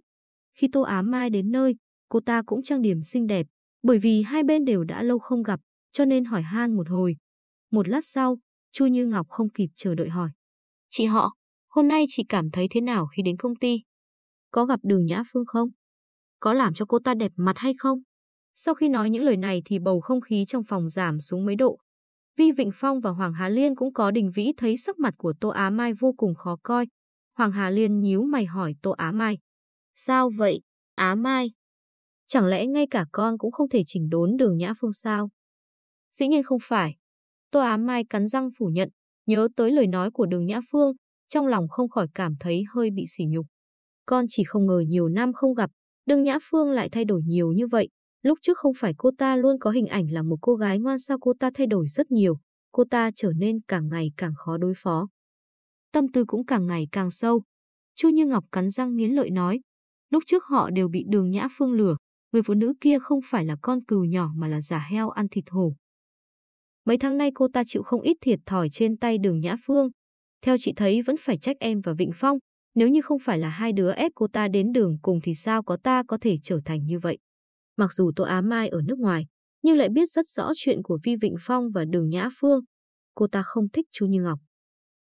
Khi Tô Á Mai đến nơi, cô ta cũng trang điểm xinh đẹp, bởi vì hai bên đều đã lâu không gặp, cho nên hỏi han một hồi. Một lát sau, Chu Như Ngọc không kịp chờ đợi hỏi. Chị họ, hôm nay chị cảm thấy thế nào khi đến công ty? Có gặp đường Nhã Phương không? Có làm cho cô ta đẹp mặt hay không? Sau khi nói những lời này thì bầu không khí trong phòng giảm xuống mấy độ. Vi Vịnh Phong và Hoàng Hà Liên cũng có đình vĩ thấy sắc mặt của Tô Á Mai vô cùng khó coi. Hoàng Hà Liên nhíu mày hỏi Tô Á Mai. Sao vậy, Á Mai? Chẳng lẽ ngay cả con cũng không thể chỉnh đốn đường Nhã Phương sao? Dĩ nhiên không phải. Tô Á Mai cắn răng phủ nhận, nhớ tới lời nói của đường Nhã Phương, trong lòng không khỏi cảm thấy hơi bị sỉ nhục. Con chỉ không ngờ nhiều năm không gặp, đường Nhã Phương lại thay đổi nhiều như vậy. Lúc trước không phải cô ta luôn có hình ảnh là một cô gái ngoan sao cô ta thay đổi rất nhiều, cô ta trở nên càng ngày càng khó đối phó. Tâm tư cũng càng ngày càng sâu. Chu Như Ngọc cắn răng nghiến lợi nói, lúc trước họ đều bị đường Nhã Phương lừa, người phụ nữ kia không phải là con cừu nhỏ mà là giả heo ăn thịt hổ. Mấy tháng nay cô ta chịu không ít thiệt thòi trên tay đường Nhã Phương. Theo chị thấy vẫn phải trách em và Vịnh Phong, nếu như không phải là hai đứa ép cô ta đến đường cùng thì sao có ta có thể trở thành như vậy. Mặc dù Tô Á Mai ở nước ngoài, nhưng lại biết rất rõ chuyện của Vi Vịnh Phong và Đường Nhã Phương. Cô ta không thích Chu Như Ngọc.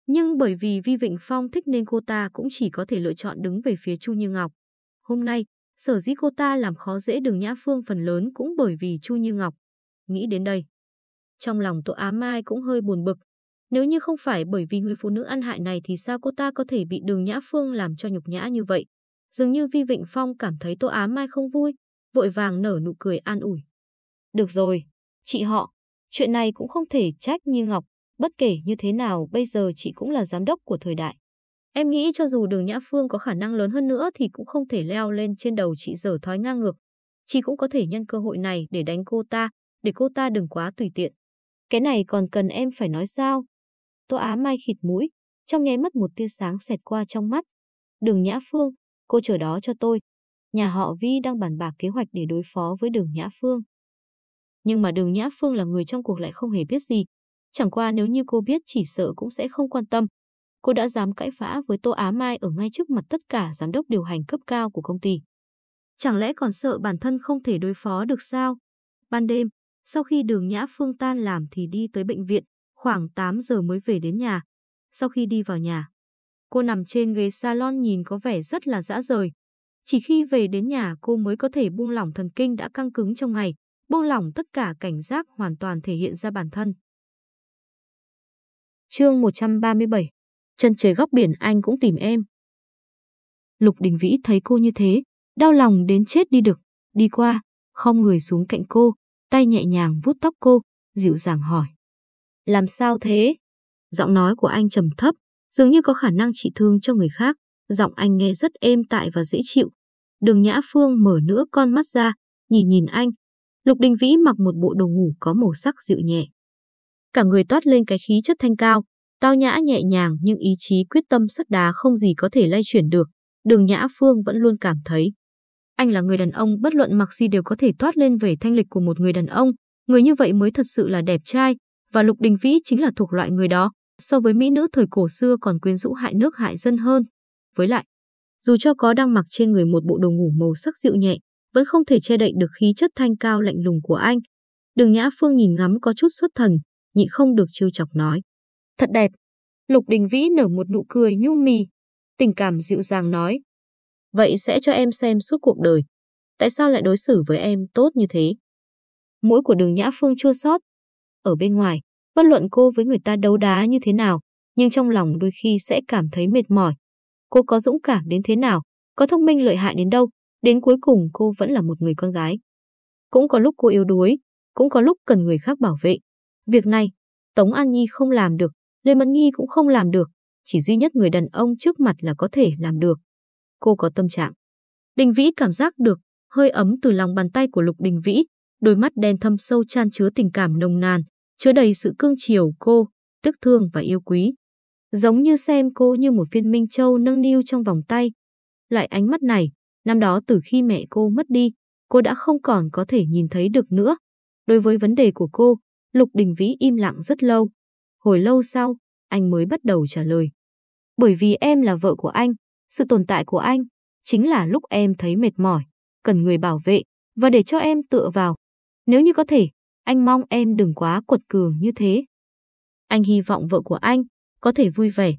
Nhưng bởi vì Vi Vịnh Phong thích nên cô ta cũng chỉ có thể lựa chọn đứng về phía Chu Như Ngọc. Hôm nay, sở dĩ cô ta làm khó dễ Đường Nhã Phương phần lớn cũng bởi vì Chu Như Ngọc. Nghĩ đến đây, trong lòng Tô Á Mai cũng hơi buồn bực. Nếu như không phải bởi vì người phụ nữ ăn hại này thì sao cô ta có thể bị Đường Nhã Phương làm cho nhục nhã như vậy? Dường như Vi Vịnh Phong cảm thấy Tô Á Mai không vui, vội vàng nở nụ cười an ủi. Được rồi, chị họ, chuyện này cũng không thể trách như Ngọc, bất kể như thế nào bây giờ chị cũng là giám đốc của thời đại. Em nghĩ cho dù đường Nhã Phương có khả năng lớn hơn nữa thì cũng không thể leo lên trên đầu chị dở thói ngang ngược. Chị cũng có thể nhân cơ hội này để đánh cô ta, để cô ta đừng quá tùy tiện. Cái này còn cần em phải nói sao? Tô Á Mai khịt mũi, trong nháy mắt một tia sáng xẹt qua trong mắt. Đường Nhã Phương, cô chờ đó cho tôi. Nhà họ Vi đang bàn bạc kế hoạch để đối phó với đường Nhã Phương. Nhưng mà đường Nhã Phương là người trong cuộc lại không hề biết gì. Chẳng qua nếu như cô biết chỉ sợ cũng sẽ không quan tâm. Cô đã dám cãi vã với Tô Á Mai ở ngay trước mặt tất cả giám đốc điều hành cấp cao của công ty. Chẳng lẽ còn sợ bản thân không thể đối phó được sao? Ban đêm, sau khi đường Nhã Phương tan làm thì đi tới bệnh viện, khoảng 8 giờ mới về đến nhà. Sau khi đi vào nhà, cô nằm trên ghế salon nhìn có vẻ rất là dã rời. Chỉ khi về đến nhà cô mới có thể buông lỏng thần kinh đã căng cứng trong ngày, buông lỏng tất cả cảnh giác hoàn toàn thể hiện ra bản thân. Chương 137 Chân trời góc biển anh cũng tìm em. Lục Đình Vĩ thấy cô như thế, đau lòng đến chết đi được, đi qua, không người xuống cạnh cô, tay nhẹ nhàng vuốt tóc cô, dịu dàng hỏi. Làm sao thế? Giọng nói của anh trầm thấp, dường như có khả năng trị thương cho người khác. Giọng anh nghe rất êm tại và dễ chịu. Đường Nhã Phương mở nữa con mắt ra, nhìn nhìn anh. Lục Đình Vĩ mặc một bộ đồ ngủ có màu sắc dịu nhẹ. Cả người toát lên cái khí chất thanh cao, tao nhã nhẹ nhàng nhưng ý chí quyết tâm sắt đá không gì có thể lay chuyển được. Đường Nhã Phương vẫn luôn cảm thấy. Anh là người đàn ông bất luận mặc gì đều có thể toát lên vẻ thanh lịch của một người đàn ông. Người như vậy mới thật sự là đẹp trai, và Lục Đình Vĩ chính là thuộc loại người đó, so với mỹ nữ thời cổ xưa còn quyến rũ hại nước hại dân hơn. Với lại, dù cho có đang mặc trên người một bộ đồ ngủ màu sắc dịu nhẹ, vẫn không thể che đậy được khí chất thanh cao lạnh lùng của anh. Đường Nhã Phương nhìn ngắm có chút xuất thần, nhị không được trêu chọc nói. Thật đẹp. Lục Đình Vĩ nở một nụ cười nhu mì, tình cảm dịu dàng nói. Vậy sẽ cho em xem suốt cuộc đời. Tại sao lại đối xử với em tốt như thế? Mũi của đường Nhã Phương chua xót. Ở bên ngoài, bất luận cô với người ta đấu đá như thế nào, nhưng trong lòng đôi khi sẽ cảm thấy mệt mỏi. Cô có dũng cảm đến thế nào, có thông minh lợi hại đến đâu, đến cuối cùng cô vẫn là một người con gái. Cũng có lúc cô yếu đuối, cũng có lúc cần người khác bảo vệ. Việc này, Tống An Nhi không làm được, Lê Mẫn Nhi cũng không làm được, chỉ duy nhất người đàn ông trước mặt là có thể làm được. Cô có tâm trạng. Đình Vĩ cảm giác được hơi ấm từ lòng bàn tay của Lục Đình Vĩ, đôi mắt đen thâm sâu chan chứa tình cảm nồng nàn, chứa đầy sự cương chiều cô, tức thương và yêu quý. Giống như xem cô như một viên minh châu nâng niu trong vòng tay. Lại ánh mắt này, năm đó từ khi mẹ cô mất đi, cô đã không còn có thể nhìn thấy được nữa. Đối với vấn đề của cô, Lục Đình Vĩ im lặng rất lâu. Hồi lâu sau, anh mới bắt đầu trả lời. Bởi vì em là vợ của anh, sự tồn tại của anh chính là lúc em thấy mệt mỏi, cần người bảo vệ và để cho em tựa vào. Nếu như có thể, anh mong em đừng quá quật cường như thế. Anh hy vọng vợ của anh có thể vui vẻ.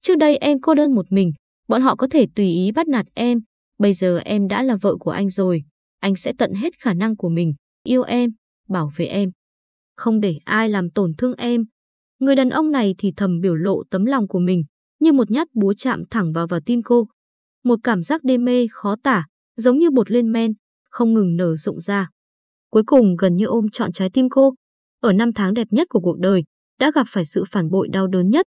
Trước đây em cô đơn một mình, bọn họ có thể tùy ý bắt nạt em. Bây giờ em đã là vợ của anh rồi, anh sẽ tận hết khả năng của mình, yêu em, bảo vệ em. Không để ai làm tổn thương em. Người đàn ông này thì thầm biểu lộ tấm lòng của mình, như một nhát búa chạm thẳng vào vào tim cô. Một cảm giác đê mê khó tả, giống như bột lên men, không ngừng nở rộng ra. Cuối cùng gần như ôm trọn trái tim cô. Ở năm tháng đẹp nhất của cuộc đời, đã gặp phải sự phản bội đau đớn nhất,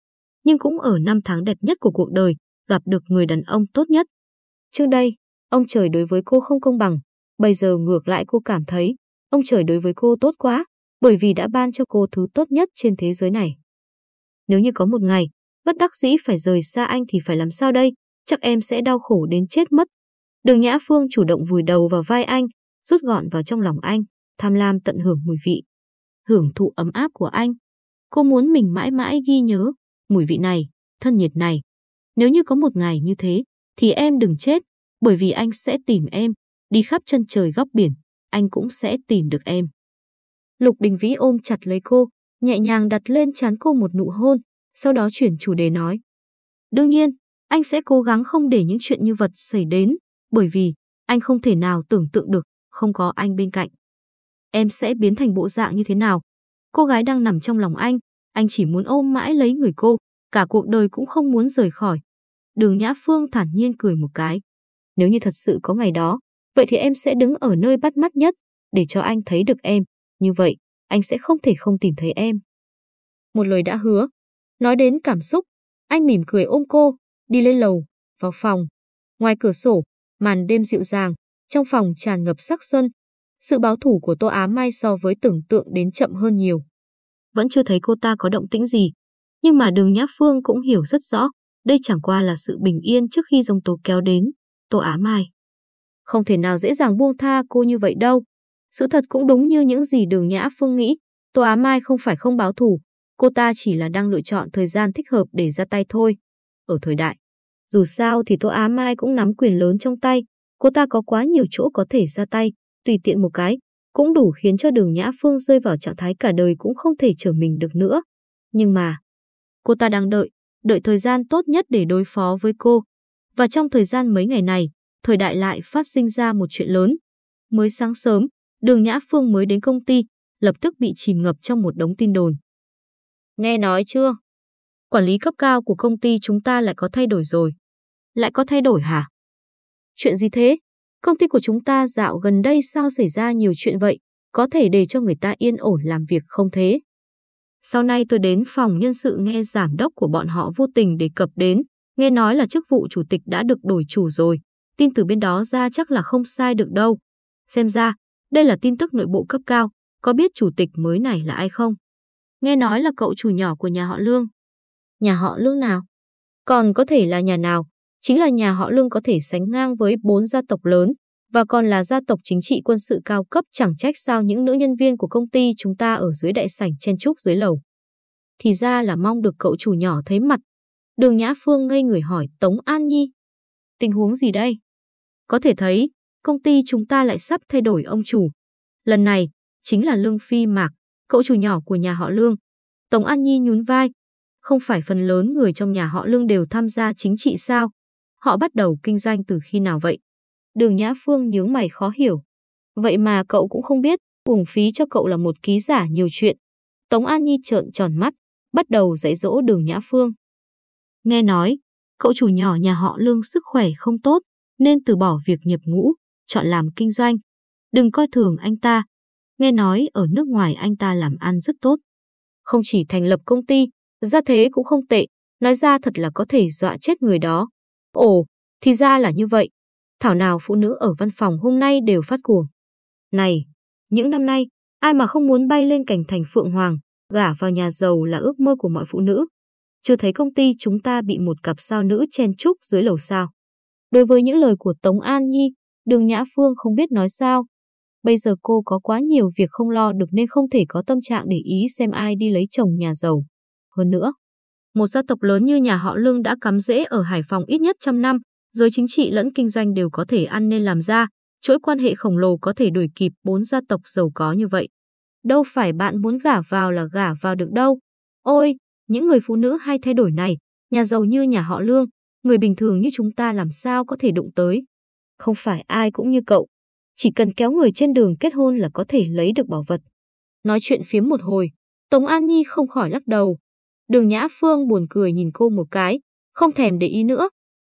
nhưng cũng ở năm tháng đẹp nhất của cuộc đời, gặp được người đàn ông tốt nhất. Trước đây, ông trời đối với cô không công bằng, bây giờ ngược lại cô cảm thấy, ông trời đối với cô tốt quá, bởi vì đã ban cho cô thứ tốt nhất trên thế giới này. Nếu như có một ngày, bất đắc dĩ phải rời xa anh thì phải làm sao đây, chắc em sẽ đau khổ đến chết mất. Đường Nhã Phương chủ động vùi đầu vào vai anh, rút gọn vào trong lòng anh, tham lam tận hưởng mùi vị. Hưởng thụ ấm áp của anh. Cô muốn mình mãi mãi ghi nhớ, mùi vị này, thân nhiệt này. Nếu như có một ngày như thế, thì em đừng chết, bởi vì anh sẽ tìm em, đi khắp chân trời góc biển, anh cũng sẽ tìm được em. Lục Đình Vĩ ôm chặt lấy cô, nhẹ nhàng đặt lên trán cô một nụ hôn, sau đó chuyển chủ đề nói. Đương nhiên, anh sẽ cố gắng không để những chuyện như vật xảy đến, bởi vì anh không thể nào tưởng tượng được không có anh bên cạnh. Em sẽ biến thành bộ dạng như thế nào? Cô gái đang nằm trong lòng anh, anh chỉ muốn ôm mãi lấy người cô, cả cuộc đời cũng không muốn rời khỏi. Đường Nhã Phương thản nhiên cười một cái. Nếu như thật sự có ngày đó, vậy thì em sẽ đứng ở nơi bắt mắt nhất, để cho anh thấy được em. Như vậy, anh sẽ không thể không tìm thấy em. Một lời đã hứa. Nói đến cảm xúc, anh mỉm cười ôm cô, đi lên lầu, vào phòng. Ngoài cửa sổ, màn đêm dịu dàng, trong phòng tràn ngập sắc xuân. Sự báo thủ của Tô Á Mai so với tưởng tượng đến chậm hơn nhiều. Vẫn chưa thấy cô ta có động tĩnh gì, nhưng mà đường Nhã Phương cũng hiểu rất rõ, đây chẳng qua là sự bình yên trước khi dòng tố kéo đến. Tô Á Mai. Không thể nào dễ dàng buông tha cô như vậy đâu. Sự thật cũng đúng như những gì đường Nhã Phương nghĩ, Tô Á Mai không phải không báo thủ, cô ta chỉ là đang lựa chọn thời gian thích hợp để ra tay thôi. Ở thời đại, dù sao thì Tô Á Mai cũng nắm quyền lớn trong tay, cô ta có quá nhiều chỗ có thể ra tay, tùy tiện một cái, cũng đủ khiến cho đường Nhã Phương rơi vào trạng thái cả đời cũng không thể trở mình được nữa. Nhưng mà, cô ta đang đợi, đợi thời gian tốt nhất để đối phó với cô. Và trong thời gian mấy ngày này, thời đại lại phát sinh ra một chuyện lớn. Mới sáng sớm, đường Nhã Phương mới đến công ty, lập tức bị chìm ngập trong một đống tin đồn. Nghe nói chưa? Quản lý cấp cao của công ty chúng ta lại có thay đổi rồi. Lại có thay đổi hả? Chuyện gì thế? Công ty của chúng ta dạo gần đây sao xảy ra nhiều chuyện vậy? Có thể để cho người ta yên ổn làm việc không thế? Sau này tôi đến phòng nhân sự nghe giám đốc của bọn họ vô tình đề cập đến, nghe nói là chức vụ chủ tịch đã được đổi chủ rồi. Tin từ bên đó ra chắc là không sai được đâu. Xem ra, đây là tin tức nội bộ cấp cao, có biết chủ tịch mới này là ai không? Nghe nói là cậu chủ nhỏ của nhà họ Lương. Nhà họ Lương nào? Còn có thể là nhà nào? Chính là nhà họ Lương có thể sánh ngang với bốn gia tộc lớn, và còn là gia tộc chính trị quân sự cao cấp chẳng trách sao những nữ nhân viên của công ty chúng ta ở dưới đại sảnh chen trúc dưới lầu. Thì ra là mong được cậu chủ nhỏ thấy mặt. Đường Nhã Phương ngây người hỏi Tống An Nhi. Tình huống gì đây? Có thể thấy, công ty chúng ta lại sắp thay đổi ông chủ. Lần này, chính là Lương Phi Mạc, cậu chủ nhỏ của nhà họ Lương. Tống An Nhi nhún vai. Không phải phần lớn người trong nhà họ Lương đều tham gia chính trị sao? Họ bắt đầu kinh doanh từ khi nào vậy? Đường Nhã Phương nhướng mày khó hiểu. Vậy mà cậu cũng không biết, uổng phí cho cậu là một ký giả nhiều chuyện. Tống An Nhi trợn tròn mắt, bắt đầu dạy dỗ đường Nhã Phương. Nghe nói, cậu chủ nhỏ nhà họ lương sức khỏe không tốt, nên từ bỏ việc nhập ngũ, chọn làm kinh doanh. Đừng coi thường anh ta. Nghe nói ở nước ngoài anh ta làm ăn rất tốt. Không chỉ thành lập công ty, ra thế cũng không tệ, nói ra thật là có thể dọa chết người đó. Ồ, thì ra là như vậy. Thảo nào phụ nữ ở văn phòng hôm nay đều phát cuồng. Này, những năm nay, ai mà không muốn bay lên cảnh thành Phượng Hoàng, gả vào nhà giàu là ước mơ của mọi phụ nữ. Chưa thấy công ty chúng ta bị một cặp sao nữ chen chúc dưới lầu sao. Đối với những lời của Tống An Nhi, đường Nhã Phương không biết nói sao. Bây giờ cô có quá nhiều việc không lo được nên không thể có tâm trạng để ý xem ai đi lấy chồng nhà giàu. Hơn nữa, một gia tộc lớn như nhà họ Lương đã cắm rễ ở Hải Phòng ít nhất trăm năm, giới chính trị lẫn kinh doanh đều có thể ăn nên làm ra, chuỗi quan hệ khổng lồ có thể đuổi kịp bốn gia tộc giàu có như vậy. Đâu phải bạn muốn gả vào là gả vào được đâu. Ôi, những người phụ nữ hay thay đổi này, nhà giàu như nhà họ Lương, người bình thường như chúng ta làm sao có thể đụng tới. Không phải ai cũng như cậu, chỉ cần kéo người trên đường kết hôn là có thể lấy được bảo vật. Nói chuyện phiếm một hồi, Tống An Nhi không khỏi lắc đầu. Đường Nhã Phương buồn cười nhìn cô một cái, không thèm để ý nữa.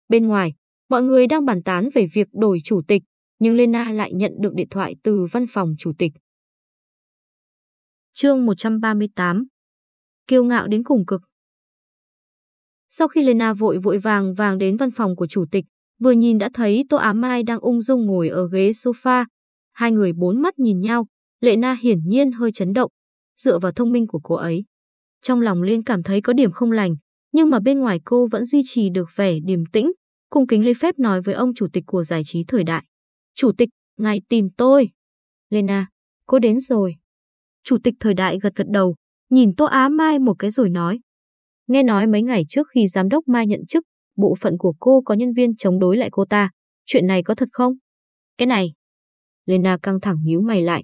Bên ngoài, mọi người đang bàn tán về việc đổi chủ tịch, nhưng Lena lại nhận được điện thoại từ văn phòng chủ tịch. Chương 138 Kiêu ngạo đến cùng cực Sau khi Lena vội vội vàng vàng đến văn phòng của chủ tịch, vừa nhìn đã thấy Tô Á Mai đang ung dung ngồi ở ghế sofa. Hai người bốn mắt nhìn nhau, Lệ Na hiển nhiên hơi chấn động, dựa vào thông minh của cô ấy. Trong lòng Liên cảm thấy có điểm không lành, nhưng mà bên ngoài cô vẫn duy trì được vẻ điềm tĩnh, cung kính lấy phép nói với ông chủ tịch của giải trí thời đại. Chủ tịch, ngài tìm tôi. Lena, cô đến rồi. Chủ tịch thời đại gật gật đầu, nhìn Tô Á Mai một cái rồi nói. Nghe nói mấy ngày trước khi giám đốc Mai nhận chức, bộ phận của cô có nhân viên chống đối lại cô ta. Chuyện này có thật không? Cái này. Lena căng thẳng nhíu mày lại.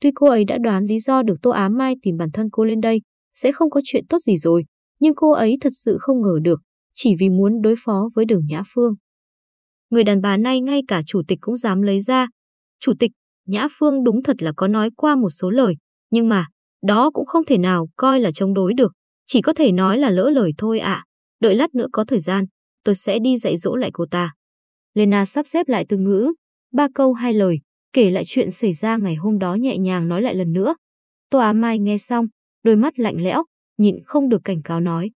Tuy cô ấy đã đoán lý do được Tô Á Mai tìm bản thân cô lên đây, sẽ không có chuyện tốt gì rồi, nhưng cô ấy thật sự không ngờ được, chỉ vì muốn đối phó với đường Nhã Phương. Người đàn bà này ngay cả chủ tịch cũng dám lấy ra. Chủ tịch, Nhã Phương đúng thật là có nói qua một số lời, nhưng mà, đó cũng không thể nào coi là chống đối được, chỉ có thể nói là lỡ lời thôi ạ. Đợi lát nữa có thời gian, tôi sẽ đi dạy dỗ lại cô ta. Lena sắp xếp lại từ ngữ, ba câu hai lời, kể lại chuyện xảy ra ngày hôm đó nhẹ nhàng nói lại lần nữa. Tòa Mai nghe xong, đôi mắt lạnh lẽo, nhịn không được cảnh cáo nói.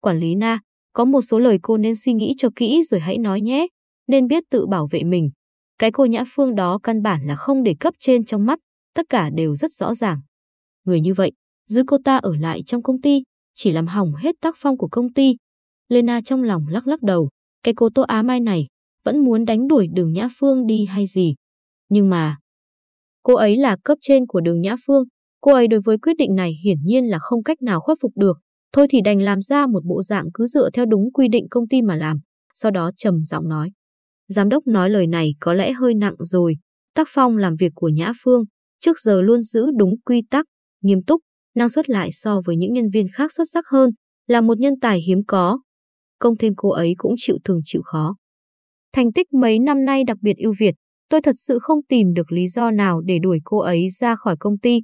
Quản lý Na, có một số lời cô nên suy nghĩ cho kỹ rồi hãy nói nhé, nên biết tự bảo vệ mình. Cái cô Nhã Phương đó căn bản là không để cấp trên trong mắt, tất cả đều rất rõ ràng. Người như vậy, giữ cô ta ở lại trong công ty, chỉ làm hỏng hết tác phong của công ty. Lena trong lòng lắc lắc đầu, cái cô Tô Á Mai này vẫn muốn đánh đuổi đường Nhã Phương đi hay gì. Nhưng mà, cô ấy là cấp trên của đường Nhã Phương, cô ấy đối với quyết định này hiển nhiên là không cách nào khuất phục được. Thôi thì đành làm ra một bộ dạng cứ dựa theo đúng quy định công ty mà làm, sau đó trầm giọng nói. Giám đốc nói lời này có lẽ hơi nặng rồi, tác phong làm việc của Nhã Phương, trước giờ luôn giữ đúng quy tắc, nghiêm túc, năng suất lại so với những nhân viên khác xuất sắc hơn, là một nhân tài hiếm có. Công thêm cô ấy cũng chịu thường chịu khó. Thành tích mấy năm nay đặc biệt ưu việt, tôi thật sự không tìm được lý do nào để đuổi cô ấy ra khỏi công ty.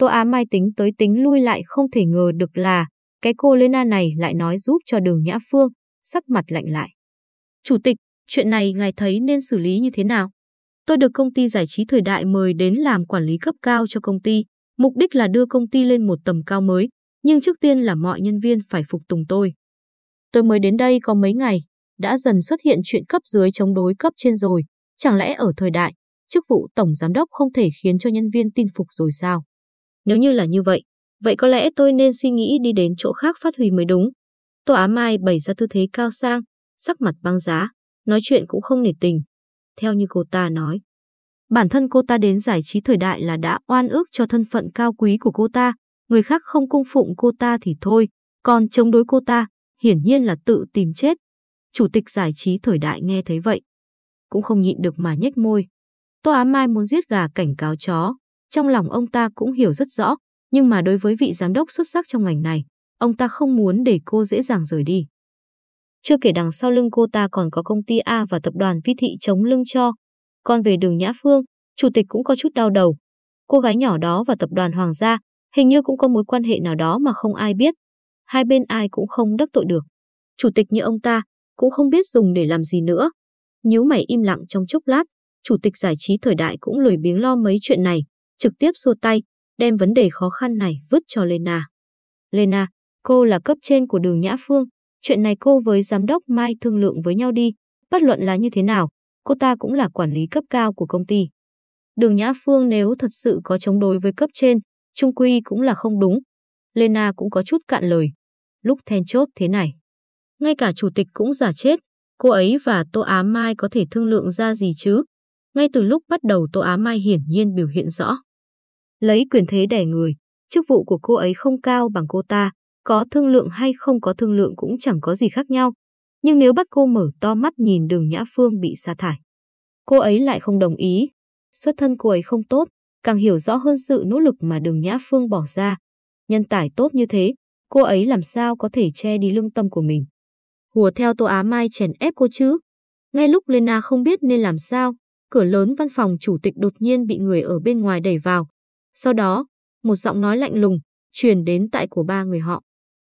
Tô Á Mai tính tới tính lui lại không thể ngờ được là cái cô Lena này lại nói giúp cho đường Nhã Phương, sắc mặt lạnh lại. Chủ tịch, chuyện này ngài thấy nên xử lý như thế nào? Tôi được công ty giải trí thời đại mời đến làm quản lý cấp cao cho công ty, mục đích là đưa công ty lên một tầm cao mới, nhưng trước tiên là mọi nhân viên phải phục tùng tôi. Tôi mới đến đây có mấy ngày, đã dần xuất hiện chuyện cấp dưới chống đối cấp trên rồi, chẳng lẽ ở thời đại, chức vụ tổng giám đốc không thể khiến cho nhân viên tin phục rồi sao? Nếu như là như vậy, vậy có lẽ tôi nên suy nghĩ đi đến chỗ khác phát huy mới đúng. Tô Á Mai bày ra tư thế cao sang, sắc mặt băng giá, nói chuyện cũng không nể tình. Theo như cô ta nói, bản thân cô ta đến giải trí thời đại là đã oan ước cho thân phận cao quý của cô ta, người khác không cung phụng cô ta thì thôi, còn chống đối cô ta, hiển nhiên là tự tìm chết. Chủ tịch giải trí thời đại nghe thấy vậy, cũng không nhịn được mà nhếch môi. Tô Á Mai muốn giết gà cảnh cáo chó, trong lòng ông ta cũng hiểu rất rõ, nhưng mà đối với vị giám đốc xuất sắc trong ngành này, ông ta không muốn để cô dễ dàng rời đi. Chưa kể đằng sau lưng cô ta còn có công ty A và tập đoàn Vi Thị chống lưng cho. Còn về đường Nhã Phương, chủ tịch cũng có chút đau đầu. Cô gái nhỏ đó và tập đoàn Hoàng gia hình như cũng có mối quan hệ nào đó mà không ai biết. Hai bên ai cũng không đắc tội được. Chủ tịch như ông ta cũng không biết dùng để làm gì nữa. Nhíu mày im lặng trong chốc lát, chủ tịch giải trí thời đại cũng lười biếng lo mấy chuyện này, trực tiếp xua tay, đem vấn đề khó khăn này vứt cho Lena. Lena, cô là cấp trên của đường Nhã Phương, chuyện này cô với giám đốc Mai thương lượng với nhau đi, bất luận là như thế nào, cô ta cũng là quản lý cấp cao của công ty. Đường Nhã Phương nếu thật sự có chống đối với cấp trên, trung quy cũng là không đúng. Lena cũng có chút cạn lời. Lúc then chốt thế này. Ngay cả chủ tịch cũng giả chết, cô ấy và Tô Á Mai có thể thương lượng ra gì chứ? Ngay từ lúc bắt đầu Tô Á Mai hiển nhiên biểu hiện rõ. Lấy quyền thế đẻ người, chức vụ của cô ấy không cao bằng cô ta, có thương lượng hay không có thương lượng cũng chẳng có gì khác nhau. Nhưng nếu bắt cô mở to mắt nhìn đường Nhã Phương bị sa thải, cô ấy lại không đồng ý. Xuất thân cô ấy không tốt, càng hiểu rõ hơn sự nỗ lực mà đường Nhã Phương bỏ ra. Nhân tài tốt như thế, cô ấy làm sao có thể che đi lương tâm của mình. Hùa theo Tô Á Mai chèn ép cô chứ. Ngay lúc Lena không biết nên làm sao, cửa lớn văn phòng chủ tịch đột nhiên bị người ở bên ngoài đẩy vào. Sau đó, một giọng nói lạnh lùng, truyền đến tại của ba người họ.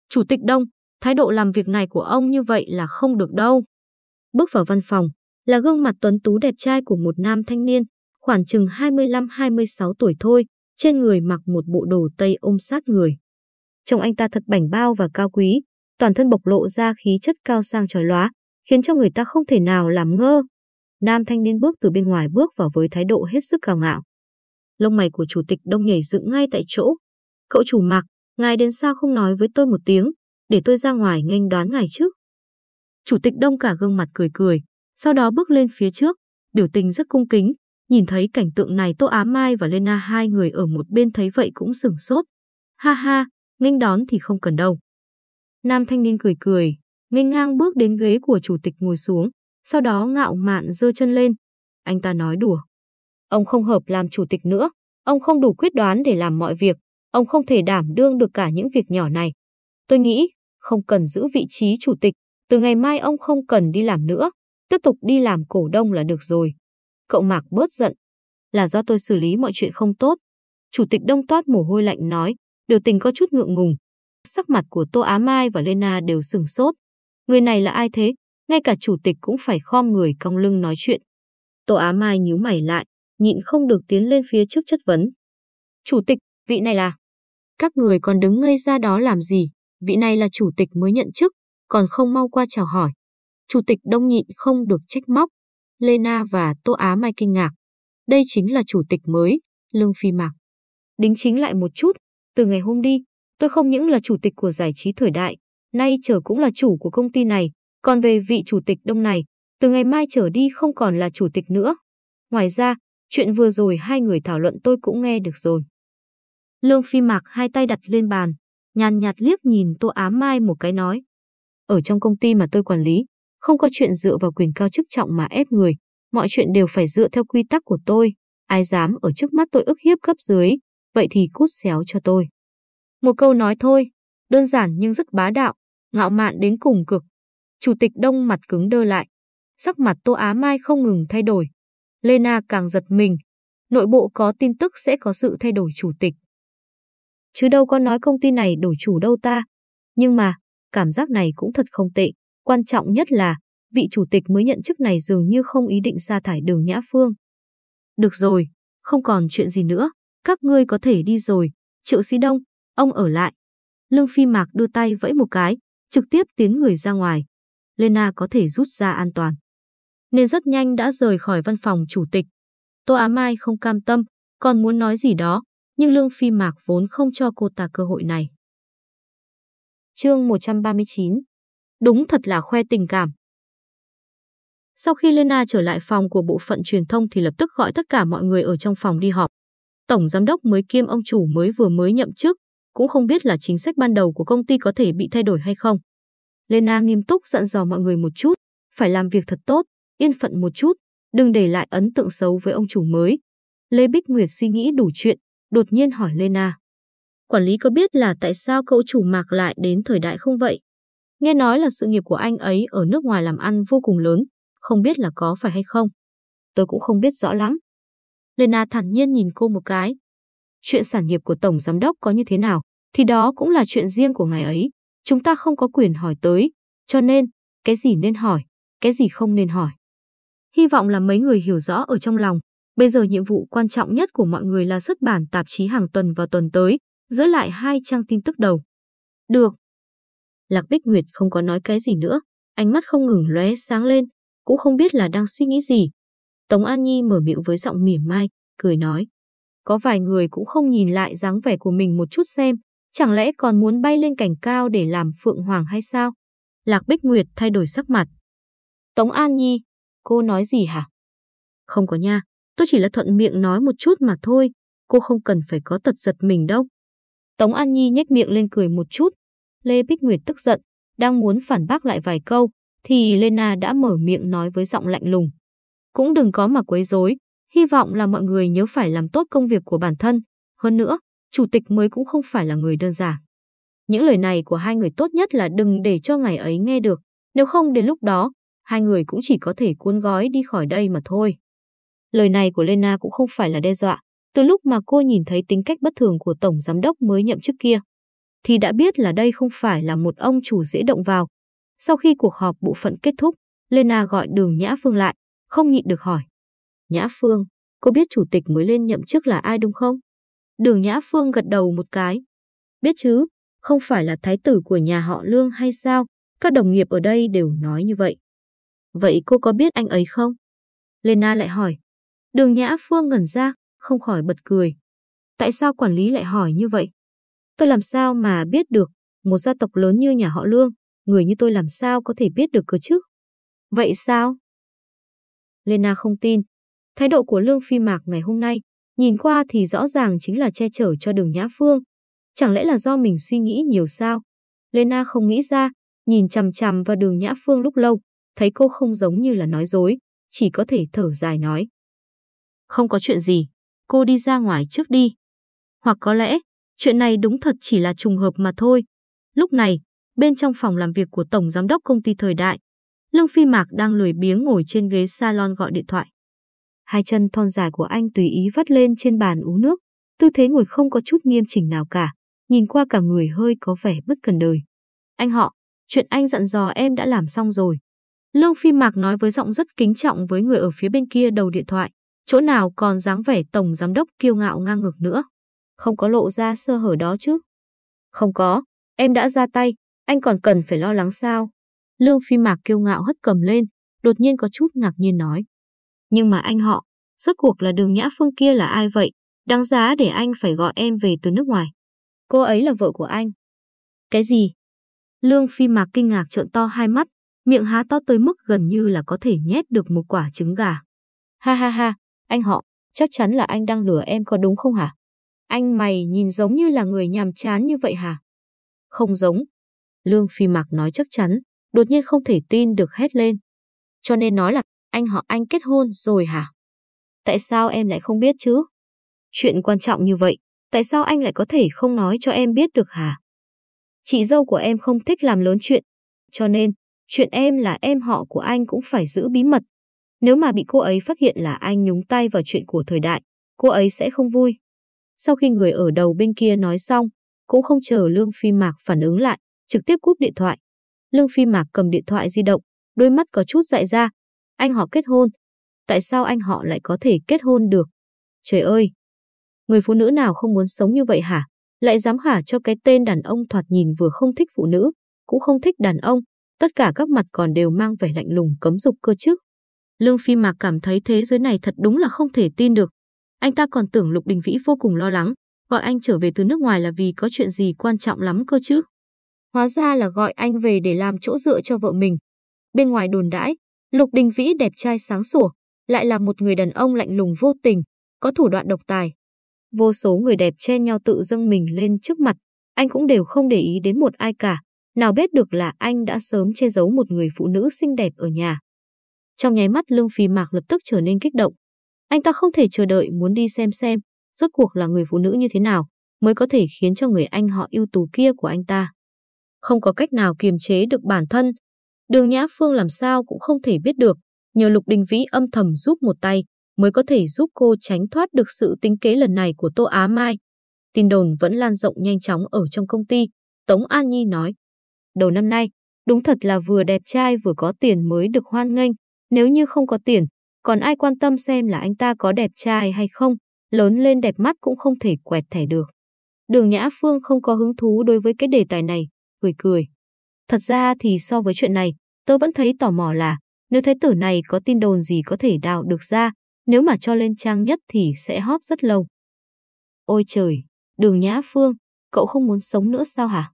Chủ tịch Đông, thái độ làm việc này của ông như vậy là không được đâu. Bước vào văn phòng, là gương mặt tuấn tú đẹp trai của một nam thanh niên, khoảng chừng 25-26 tuổi thôi, trên người mặc một bộ đồ tây ôm sát người. Trông anh ta thật bảnh bao và cao quý, toàn thân bộc lộ ra khí chất cao sang trói lóa, khiến cho người ta không thể nào làm ngơ. Nam thanh niên bước từ bên ngoài bước vào với thái độ hết sức cao ngạo. Lông mày của chủ tịch đông nhảy dựng ngay tại chỗ. Cậu chủ mạc, ngài đến sao không nói với tôi một tiếng, để tôi ra ngoài nghênh đoán ngài chứ? Chủ tịch đông cả gương mặt cười cười, sau đó bước lên phía trước, biểu tình rất cung kính, nhìn thấy cảnh tượng này Tô Á Mai và Lena hai người ở một bên thấy vậy cũng sửng sốt. Ha ha, nghênh đón thì không cần đâu. Nam thanh niên cười cười, nghênh ngang bước đến ghế của chủ tịch ngồi xuống, sau đó ngạo mạn giơ chân lên. Anh ta nói đùa. Ông không hợp làm chủ tịch nữa, ông không đủ quyết đoán để làm mọi việc, ông không thể đảm đương được cả những việc nhỏ này. Tôi nghĩ, không cần giữ vị trí chủ tịch, từ ngày mai ông không cần đi làm nữa, tiếp tục đi làm cổ đông là được rồi. Cậu Mạc bớt giận, là do tôi xử lý mọi chuyện không tốt. Chủ tịch đông toát mồ hôi lạnh nói, biểu tình có chút ngượng ngùng. Sắc mặt của Tô Á Mai và Lena đều sừng sốt. Người này là ai thế? Ngay cả chủ tịch cũng phải khom người cong lưng nói chuyện. Tô Á Mai nhíu mày lại, nhịn không được tiến lên phía trước chất vấn. Chủ tịch, vị này là... Các người còn đứng ngây ra đó làm gì? Vị này là chủ tịch mới nhận chức, còn không mau qua chào hỏi. Chủ tịch đông nhịn không được trách móc. Lena và Tô Á Mai kinh ngạc. Đây chính là chủ tịch mới, Lương Phi Mạc. Đính chính lại một chút, từ ngày hôm đi, tôi không những là chủ tịch của giải trí thời đại, nay trở cũng là chủ của công ty này, còn về vị chủ tịch đông này, từ ngày mai trở đi không còn là chủ tịch nữa. Ngoài ra, chuyện vừa rồi hai người thảo luận tôi cũng nghe được rồi. Lương Phi Mạc hai tay đặt lên bàn, nhàn nhạt liếc nhìn Tô Á Mai một cái nói. Ở trong công ty mà tôi quản lý, không có chuyện dựa vào quyền cao chức trọng mà ép người, mọi chuyện đều phải dựa theo quy tắc của tôi, ai dám ở trước mắt tôi ức hiếp cấp dưới, vậy thì cút xéo cho tôi. Một câu nói thôi, đơn giản nhưng rất bá đạo, ngạo mạn đến cùng cực. Chủ tịch Đông mặt cứng đơ lại, sắc mặt Tô Á Mai không ngừng thay đổi. Lena càng giật mình, nội bộ có tin tức sẽ có sự thay đổi chủ tịch. Chứ đâu có nói công ty này đổi chủ đâu ta. Nhưng mà, cảm giác này cũng thật không tệ. Quan trọng nhất là, vị chủ tịch mới nhận chức này dường như không ý định sa thải đường Nhã Phương. Được rồi, không còn chuyện gì nữa, các ngươi có thể đi rồi. Triệu Sĩ Đông, ông ở lại. Lương Phi Mạc đưa tay vẫy một cái, trực tiếp tiến người ra ngoài. Lena có thể rút ra an toàn. Nên rất nhanh đã rời khỏi văn phòng chủ tịch. Tô Á Mai không cam tâm, còn muốn nói gì đó, nhưng Lương Phi Mạc vốn không cho cô ta cơ hội này. Chương 139 Đúng thật là khoe tình cảm. Sau khi Lena trở lại phòng của bộ phận truyền thông thì lập tức gọi tất cả mọi người ở trong phòng đi họp. Tổng giám đốc mới kiêm ông chủ mới vừa mới nhậm chức, cũng không biết là chính sách ban đầu của công ty có thể bị thay đổi hay không. Lena nghiêm túc dặn dò mọi người một chút, phải làm việc thật tốt, yên phận một chút, đừng để lại ấn tượng xấu với ông chủ mới. Lê Bích Nguyệt suy nghĩ đủ chuyện, đột nhiên hỏi Lena. Quản lý có biết là tại sao cậu chủ mạc lại đến thời đại không vậy? Nghe nói là sự nghiệp của anh ấy ở nước ngoài làm ăn vô cùng lớn, không biết là có phải hay không? tôi cũng không biết rõ lắm. Lena thản nhiên nhìn cô một cái. Chuyện sản nghiệp của Tổng Giám đốc có như thế nào, thì đó cũng là chuyện riêng của ngài ấy. Chúng ta không có quyền hỏi tới, cho nên, cái gì nên hỏi, cái gì không nên hỏi. Hy vọng là mấy người hiểu rõ ở trong lòng. Bây giờ nhiệm vụ quan trọng nhất của mọi người là xuất bản tạp chí hàng tuần vào tuần tới, giữ lại hai trang tin tức đầu. Được. Lạc Bích Nguyệt không có nói cái gì nữa, ánh mắt không ngừng lóe sáng lên, cũng không biết là đang suy nghĩ gì. Tống An Nhi mở miệng với giọng mỉa mai, cười nói. Có vài người cũng không nhìn lại dáng vẻ của mình một chút xem, chẳng lẽ còn muốn bay lên cảnh cao để làm phượng hoàng hay sao? Lạc Bích Nguyệt thay đổi sắc mặt. Tống An Nhi, cô nói gì hả? Không có nha, tôi chỉ là thuận miệng nói một chút mà thôi, cô không cần phải có tật giật mình đâu. Tống An Nhi nhếch miệng lên cười một chút. Lê Bích Nguyệt tức giận, đang muốn phản bác lại vài câu, thì Lena đã mở miệng nói với giọng lạnh lùng. Cũng đừng có mà quấy rối, hy vọng là mọi người nhớ phải làm tốt công việc của bản thân. Hơn nữa, chủ tịch mới cũng không phải là người đơn giản. Những lời này của hai người tốt nhất là đừng để cho ngày ấy nghe được, nếu không đến lúc đó, hai người cũng chỉ có thể cuốn gói đi khỏi đây mà thôi. Lời này của Lena cũng không phải là đe dọa, từ lúc mà cô nhìn thấy tính cách bất thường của Tổng Giám đốc mới nhậm chức kia, thì đã biết là đây không phải là một ông chủ dễ động vào. Sau khi cuộc họp bộ phận kết thúc, Lena gọi đường Nhã Phương lại, không nhịn được hỏi. Nhã Phương, cô biết chủ tịch mới lên nhậm chức là ai đúng không? Đường Nhã Phương gật đầu một cái. Biết chứ, không phải là thái tử của nhà họ Lương hay sao? Các đồng nghiệp ở đây đều nói như vậy. Vậy cô có biết anh ấy không? Lena lại hỏi. Đường Nhã Phương ngẩn ra, không khỏi bật cười. Tại sao quản lý lại hỏi như vậy? Tôi làm sao mà biết được, một gia tộc lớn như nhà họ Lương, người như tôi làm sao có thể biết được cơ chứ? Vậy sao? Lena không tin. Thái độ của Lương Phi Mạc ngày hôm nay, nhìn qua thì rõ ràng chính là che chở cho đường Nhã Phương. Chẳng lẽ là do mình suy nghĩ nhiều sao? Lena không nghĩ ra, nhìn chằm chằm vào đường Nhã Phương lúc lâu, thấy cô không giống như là nói dối, chỉ có thể thở dài nói. Không có chuyện gì, cô đi ra ngoài trước đi. Hoặc có lẽ, chuyện này đúng thật chỉ là trùng hợp mà thôi. Lúc này, bên trong phòng làm việc của Tổng Giám đốc công ty thời đại, Lương Phi Mạc đang lười biếng ngồi trên ghế salon gọi điện thoại. Hai chân thon dài của anh tùy ý vắt lên trên bàn uống nước, tư thế ngồi không có chút nghiêm chỉnh nào cả, nhìn qua cả người hơi có vẻ bất cần đời. Anh họ, chuyện anh dặn dò em đã làm xong rồi. Lương Phi Mạc nói với giọng rất kính trọng với người ở phía bên kia đầu điện thoại chỗ nào còn dáng vẻ tổng giám đốc kiêu ngạo ngang ngược nữa. Không có lộ ra sơ hở đó chứ. Không có, em đã ra tay, anh còn cần phải lo lắng sao? Lương Phi Mạc kiêu ngạo hất cầm lên, đột nhiên có chút ngạc nhiên nói. Nhưng mà anh họ, rốt cuộc là đường nhã phương kia là ai vậy? Đáng giá để anh phải gọi em về từ nước ngoài. Cô ấy là vợ của anh. Cái gì? Lương Phi Mạc kinh ngạc trợn to hai mắt, miệng há to tới mức gần như là có thể nhét được một quả trứng gà. Ha ha ha, anh họ, chắc chắn là anh đang lừa em có đúng không hả? Anh mày nhìn giống như là người nhàm chán như vậy hả? Không giống. Lương Phi Mạc nói chắc chắn, đột nhiên không thể tin được hét lên. Cho nên nói là anh họ anh kết hôn rồi hả? Tại sao em lại không biết chứ? Chuyện quan trọng như vậy, tại sao anh lại có thể không nói cho em biết được hả? Chị dâu của em không thích làm lớn chuyện, cho nên chuyện em là em họ của anh cũng phải giữ bí mật, nếu mà bị cô ấy phát hiện là anh nhúng tay vào chuyện của thời đại, cô ấy sẽ không vui. Sau khi người ở đầu bên kia nói xong, cũng không chờ Lương Phi Mạc phản ứng lại, trực tiếp cúp điện thoại. Lương Phi Mạc cầm điện thoại di động, đôi mắt có chút dại ra. Anh họ kết hôn. Tại sao anh họ lại có thể kết hôn được? Trời ơi! Người phụ nữ nào không muốn sống như vậy hả? Lại dám hả cho cái tên đàn ông thoạt nhìn vừa không thích phụ nữ, cũng không thích đàn ông, tất cả các mặt còn đều mang vẻ lạnh lùng cấm dục cơ chứ. Lương Phi Mạc cảm thấy thế giới này thật đúng là không thể tin được. Anh ta còn tưởng Lục Đình Vĩ vô cùng lo lắng, gọi anh trở về từ nước ngoài là vì có chuyện gì quan trọng lắm cơ chứ. Hóa ra là gọi anh về để làm chỗ dựa cho vợ mình. Bên ngoài đồn đãi, Lục Đình Vĩ đẹp trai sáng sủa, lại là một người đàn ông lạnh lùng vô tình, có thủ đoạn độc tài. Vô số người đẹp chen nhau tự dâng mình lên trước mặt, anh cũng đều không để ý đến một ai cả, nào biết được là anh đã sớm che giấu một người phụ nữ xinh đẹp ở nhà. Trong nháy mắt Lương Phi Mạc lập tức trở nên kích động. Anh ta không thể chờ đợi muốn đi xem xem, rốt cuộc là người phụ nữ như thế nào mới có thể khiến cho người anh họ ưu tú kia của anh ta. Không có cách nào kiềm chế được bản thân. Đường Nhã Phương làm sao cũng không thể biết được, nhờ Lục Đình Vĩ âm thầm giúp một tay, mới có thể giúp cô tránh thoát được sự tính kế lần này của Tô Á Mai. Tin đồn vẫn lan rộng nhanh chóng ở trong công ty, Tống An Nhi nói. Đầu năm nay, đúng thật là vừa đẹp trai vừa có tiền mới được hoan nghênh, nếu như không có tiền, còn ai quan tâm xem là anh ta có đẹp trai hay không, lớn lên đẹp mắt cũng không thể quẹt thẻ được. Đường Nhã Phương không có hứng thú đối với cái đề tài này, cười cười. Thật ra thì so với chuyện này, tớ vẫn thấy tò mò là nếu thái tử này có tin đồn gì có thể đào được ra, nếu mà cho lên trang nhất thì sẽ hot rất lâu. Ôi trời, đường Nhã Phương, cậu không muốn sống nữa sao hả?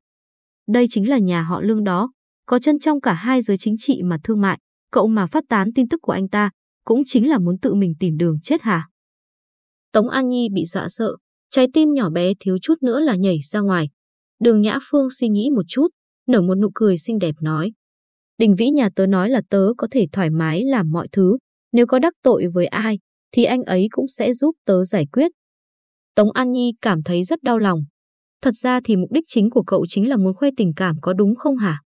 Đây chính là nhà họ lương đó, có chân trong cả hai giới chính trị mà thương mại, cậu mà phát tán tin tức của anh ta, cũng chính là muốn tự mình tìm đường chết hả? Tống An Nhi bị dọa sợ, trái tim nhỏ bé thiếu chút nữa là nhảy ra ngoài. Đường Nhã Phương suy nghĩ một chút, nở một nụ cười xinh đẹp nói. Đình Vĩ nhà tớ nói là tớ có thể thoải mái làm mọi thứ, nếu có đắc tội với ai, thì anh ấy cũng sẽ giúp tớ giải quyết. Tống An Nhi cảm thấy rất đau lòng. Thật ra thì mục đích chính của cậu chính là muốn khoe tình cảm có đúng không hả?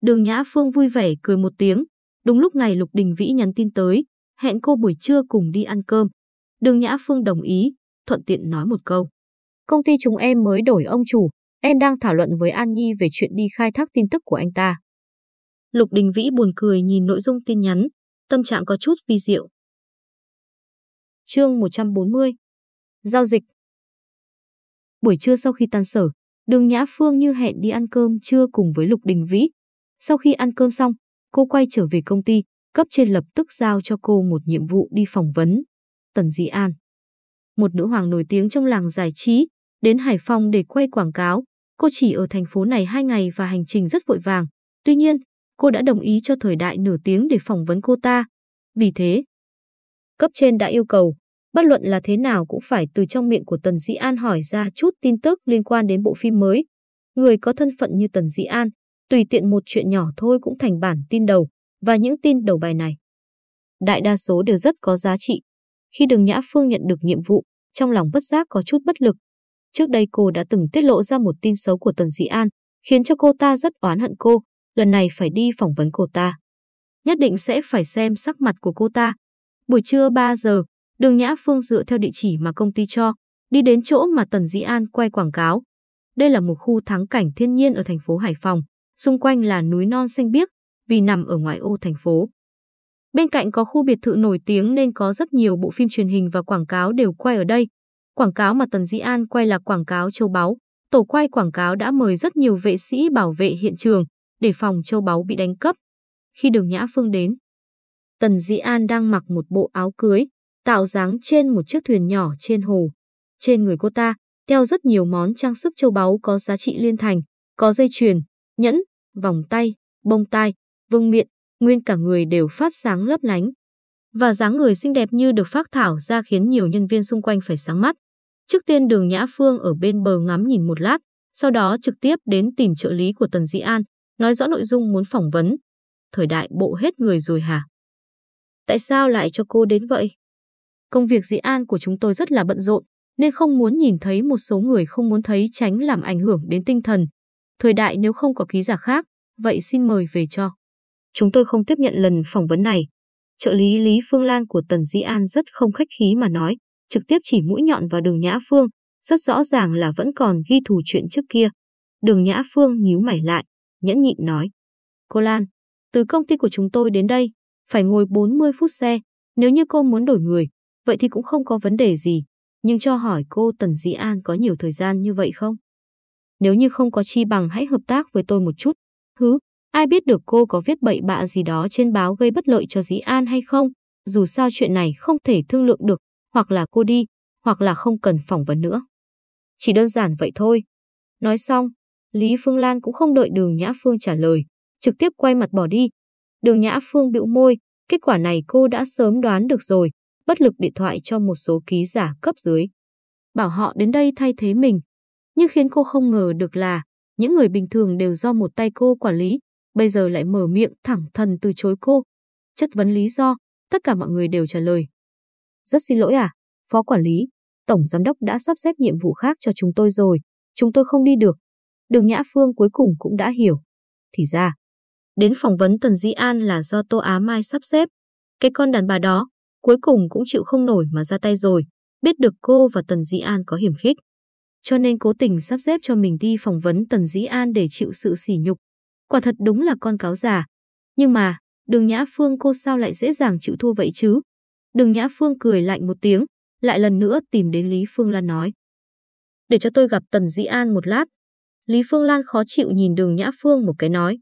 Đường Nhã Phương vui vẻ cười một tiếng. Đúng lúc này Lục Đình Vĩ nhắn tin tới, hẹn cô buổi trưa cùng đi ăn cơm. Đường Nhã Phương đồng ý, thuận tiện nói một câu. Công ty chúng em mới đổi ông chủ, em đang thảo luận với An Nhi về chuyện đi khai thác tin tức của anh ta. Lục Đình Vĩ buồn cười nhìn nội dung tin nhắn, tâm trạng có chút vi diệu. Chương 140 Giao dịch Buổi trưa sau khi tan sở, đường Nhã Phương như hẹn đi ăn cơm trưa cùng với Lục Đình Vĩ. Sau khi ăn cơm xong, cô quay trở về công ty, cấp trên lập tức giao cho cô một nhiệm vụ đi phỏng vấn. Tần Dĩ An Một nữ hoàng nổi tiếng trong làng giải trí, đến Hải Phòng để quay quảng cáo. Cô chỉ ở thành phố này hai ngày và hành trình rất vội vàng. Tuy nhiên, cô đã đồng ý cho thời đại nửa tiếng để phỏng vấn cô ta. Vì thế, cấp trên đã yêu cầu, bất luận là thế nào cũng phải từ trong miệng của Tần Dĩ An hỏi ra chút tin tức liên quan đến bộ phim mới. Người có thân phận như Tần Dĩ An, tùy tiện một chuyện nhỏ thôi cũng thành bản tin đầu, và những tin đầu bài này. Đại đa số đều rất có giá trị. Khi Đường Nhã Phương nhận được nhiệm vụ, trong lòng bất giác có chút bất lực. Trước đây cô đã từng tiết lộ ra một tin xấu của Tần Dĩ An, khiến cho cô ta rất oán hận cô, lần này phải đi phỏng vấn cô ta. Nhất định sẽ phải xem sắc mặt của cô ta. Buổi trưa 3 giờ, Đường Nhã Phương dựa theo địa chỉ mà công ty cho, đi đến chỗ mà Tần Dĩ An quay quảng cáo. Đây là một khu thắng cảnh thiên nhiên ở thành phố Hải Phòng, xung quanh là núi non xanh biếc, vì nằm ở ngoại ô thành phố. Bên cạnh có khu biệt thự nổi tiếng nên có rất nhiều bộ phim truyền hình và quảng cáo đều quay ở đây. Quảng cáo mà Tần Dĩ An quay là quảng cáo châu báu. Tổ quay quảng cáo đã mời rất nhiều vệ sĩ bảo vệ hiện trường để phòng châu báu bị đánh cắp. Khi đường Nhã Phương đến, Tần Dĩ An đang mặc một bộ áo cưới, tạo dáng trên một chiếc thuyền nhỏ trên hồ. Trên người cô ta, đeo rất nhiều món trang sức châu báu có giá trị liên thành, có dây chuyền, nhẫn, vòng tay, bông tai, vương miện, nguyên cả người đều phát sáng lấp lánh. Và dáng người xinh đẹp như được phác thảo ra khiến nhiều nhân viên xung quanh phải sáng mắt. Trước tiên đường Nhã Phương ở bên bờ ngắm nhìn một lát, sau đó trực tiếp đến tìm trợ lý của Tần Dĩ An, nói rõ nội dung muốn phỏng vấn. Thời đại bộ hết người rồi hả? Tại sao lại cho cô đến vậy? Công việc Dĩ An của chúng tôi rất là bận rộn, nên không muốn nhìn thấy một số người không muốn thấy tránh làm ảnh hưởng đến tinh thần. Thời đại nếu không có ký giả khác, vậy xin mời về cho. Chúng tôi không tiếp nhận lần phỏng vấn này. Trợ lý Lý Phương Lan của Tần Dĩ An rất không khách khí mà nói, trực tiếp chỉ mũi nhọn vào đường Nhã Phương, rất rõ ràng là vẫn còn ghi thù chuyện trước kia. Đường Nhã Phương nhíu mày lại, nhẫn nhịn nói. Cô Lan, từ công ty của chúng tôi đến đây, phải ngồi 40 phút xe. Nếu như cô muốn đổi người, vậy thì cũng không có vấn đề gì. Nhưng cho hỏi cô Tần Dĩ An có nhiều thời gian như vậy không? Nếu như không có chi bằng hãy hợp tác với tôi một chút. Hứ, ai biết được cô có viết bậy bạ gì đó trên báo gây bất lợi cho Dĩ An hay không? Dù sao chuyện này không thể thương lượng được, hoặc là cô đi, hoặc là không cần phỏng vấn nữa. Chỉ đơn giản vậy thôi. Nói xong, Lý Phương Lan cũng không đợi đường Nhã Phương trả lời, trực tiếp quay mặt bỏ đi. Đường Nhã Phương bĩu môi, kết quả này cô đã sớm đoán được rồi, bất lực điện thoại cho một số ký giả cấp dưới. Bảo họ đến đây thay thế mình. Nhưng khiến cô không ngờ được là những người bình thường đều do một tay cô quản lý, bây giờ lại mở miệng thẳng thần từ chối cô. Chất vấn lý do, tất cả mọi người đều trả lời. Rất xin lỗi à, phó quản lý, tổng giám đốc đã sắp xếp nhiệm vụ khác cho chúng tôi rồi, chúng tôi không đi được. Đường Nhã Phương cuối cùng cũng đã hiểu. Thì ra, đến phỏng vấn Tần Dĩ An là do Tô Á Mai sắp xếp. Cái con đàn bà đó, cuối cùng cũng chịu không nổi mà ra tay rồi, biết được cô và Tần Dĩ An có hiểm khích. Cho nên cố tình sắp xếp cho mình đi phỏng vấn Tần Dĩ An để chịu sự sỉ nhục. Quả thật đúng là con cáo già. Nhưng mà, đường Nhã Phương cô sao lại dễ dàng chịu thua vậy chứ? Đường Nhã Phương cười lạnh một tiếng, lại lần nữa tìm đến Lý Phương Lan nói. Để cho tôi gặp Tần Dĩ An một lát. Lý Phương Lan khó chịu nhìn đường Nhã Phương một cái nói.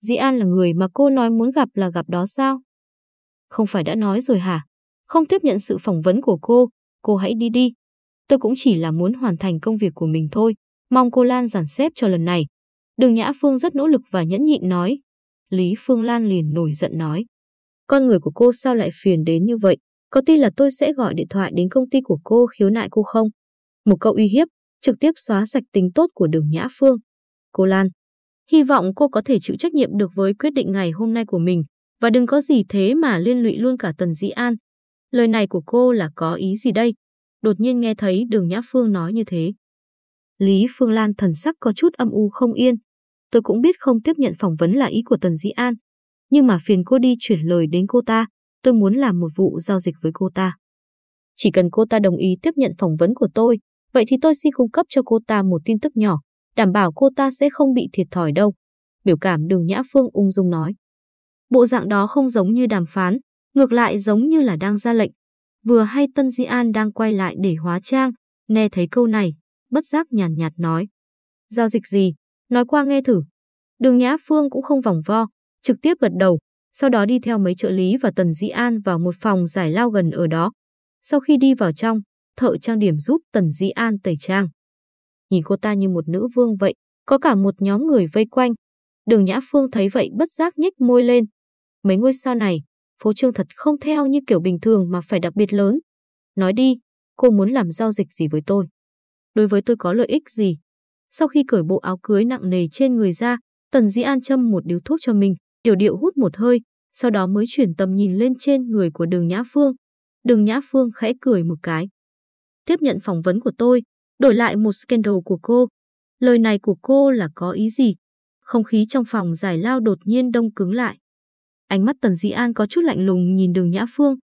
Dĩ An là người mà cô nói muốn gặp là gặp đó sao? Không phải đã nói rồi hả? Không tiếp nhận sự phỏng vấn của cô, cô hãy đi đi. Tôi cũng chỉ là muốn hoàn thành công việc của mình thôi, mong cô Lan giản xếp cho lần này. Đường Nhã Phương rất nỗ lực và nhẫn nhịn nói. Lý Phương Lan liền nổi giận nói. Con người của cô sao lại phiền đến như vậy? Có tin là tôi sẽ gọi điện thoại đến công ty của cô khiếu nại cô không? Một câu uy hiếp, trực tiếp xóa sạch tính tốt của đường Nhã Phương. Cô Lan, hy vọng cô có thể chịu trách nhiệm được với quyết định ngày hôm nay của mình và đừng có gì thế mà liên lụy luôn cả Tần Dĩ An. Lời này của cô là có ý gì đây? Đột nhiên nghe thấy đường Nhã Phương nói như thế. Lý Phương Lan thần sắc có chút âm u không yên. Tôi cũng biết không tiếp nhận phỏng vấn là ý của Tần Dĩ An. Nhưng mà phiền cô đi chuyển lời đến cô ta. Tôi muốn làm một vụ giao dịch với cô ta. Chỉ cần cô ta đồng ý tiếp nhận phỏng vấn của tôi, vậy thì tôi xin cung cấp cho cô ta một tin tức nhỏ, đảm bảo cô ta sẽ không bị thiệt thòi đâu. Biểu cảm đường Nhã Phương ung dung nói. Bộ dạng đó không giống như đàm phán, ngược lại giống như là đang ra lệnh. Vừa hay Tân Di An đang quay lại để hóa trang, nghe thấy câu này, bất giác nhàn nhạt, nhạt nói. Giao dịch gì? Nói qua nghe thử. Đường Nhã Phương cũng không vòng vo, trực tiếp gật đầu, sau đó đi theo mấy trợ lý và Tần Di An vào một phòng giải lao gần ở đó. Sau khi đi vào trong, thợ trang điểm giúp Tần Di An tẩy trang. Nhìn cô ta như một nữ vương vậy, có cả một nhóm người vây quanh. Đường Nhã Phương thấy vậy bất giác nhếch môi lên. Mấy ngôi sao này, phố trương thật không theo như kiểu bình thường mà phải đặc biệt lớn. Nói đi, cô muốn làm giao dịch gì với tôi? Đối với tôi có lợi ích gì? Sau khi cởi bộ áo cưới nặng nề trên người ra, Tần Dĩ An châm một điếu thuốc cho mình, điều điệu hút một hơi, sau đó mới chuyển tầm nhìn lên trên người của đường Nhã Phương. Đường Nhã Phương khẽ cười một cái. Tiếp nhận phỏng vấn của tôi, đổi lại một scandal của cô. Lời này của cô là có ý gì? Không khí trong phòng giải lao đột nhiên đông cứng lại. Ánh mắt Tần Dĩ An có chút lạnh lùng nhìn đường Nhã Phương.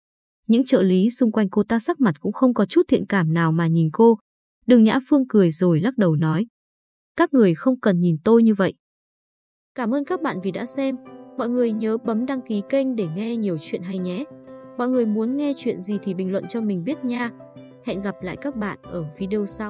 Những trợ lý xung quanh cô ta sắc mặt cũng không có chút thiện cảm nào mà nhìn cô. Đường Nhã Phương cười rồi lắc đầu nói. Các người không cần nhìn tôi như vậy. Cảm ơn các bạn vì đã xem. Mọi người nhớ bấm đăng ký kênh để nghe nhiều chuyện hay nhé. Mọi người muốn nghe chuyện gì thì bình luận cho mình biết nha. Hẹn gặp lại các bạn ở video sau.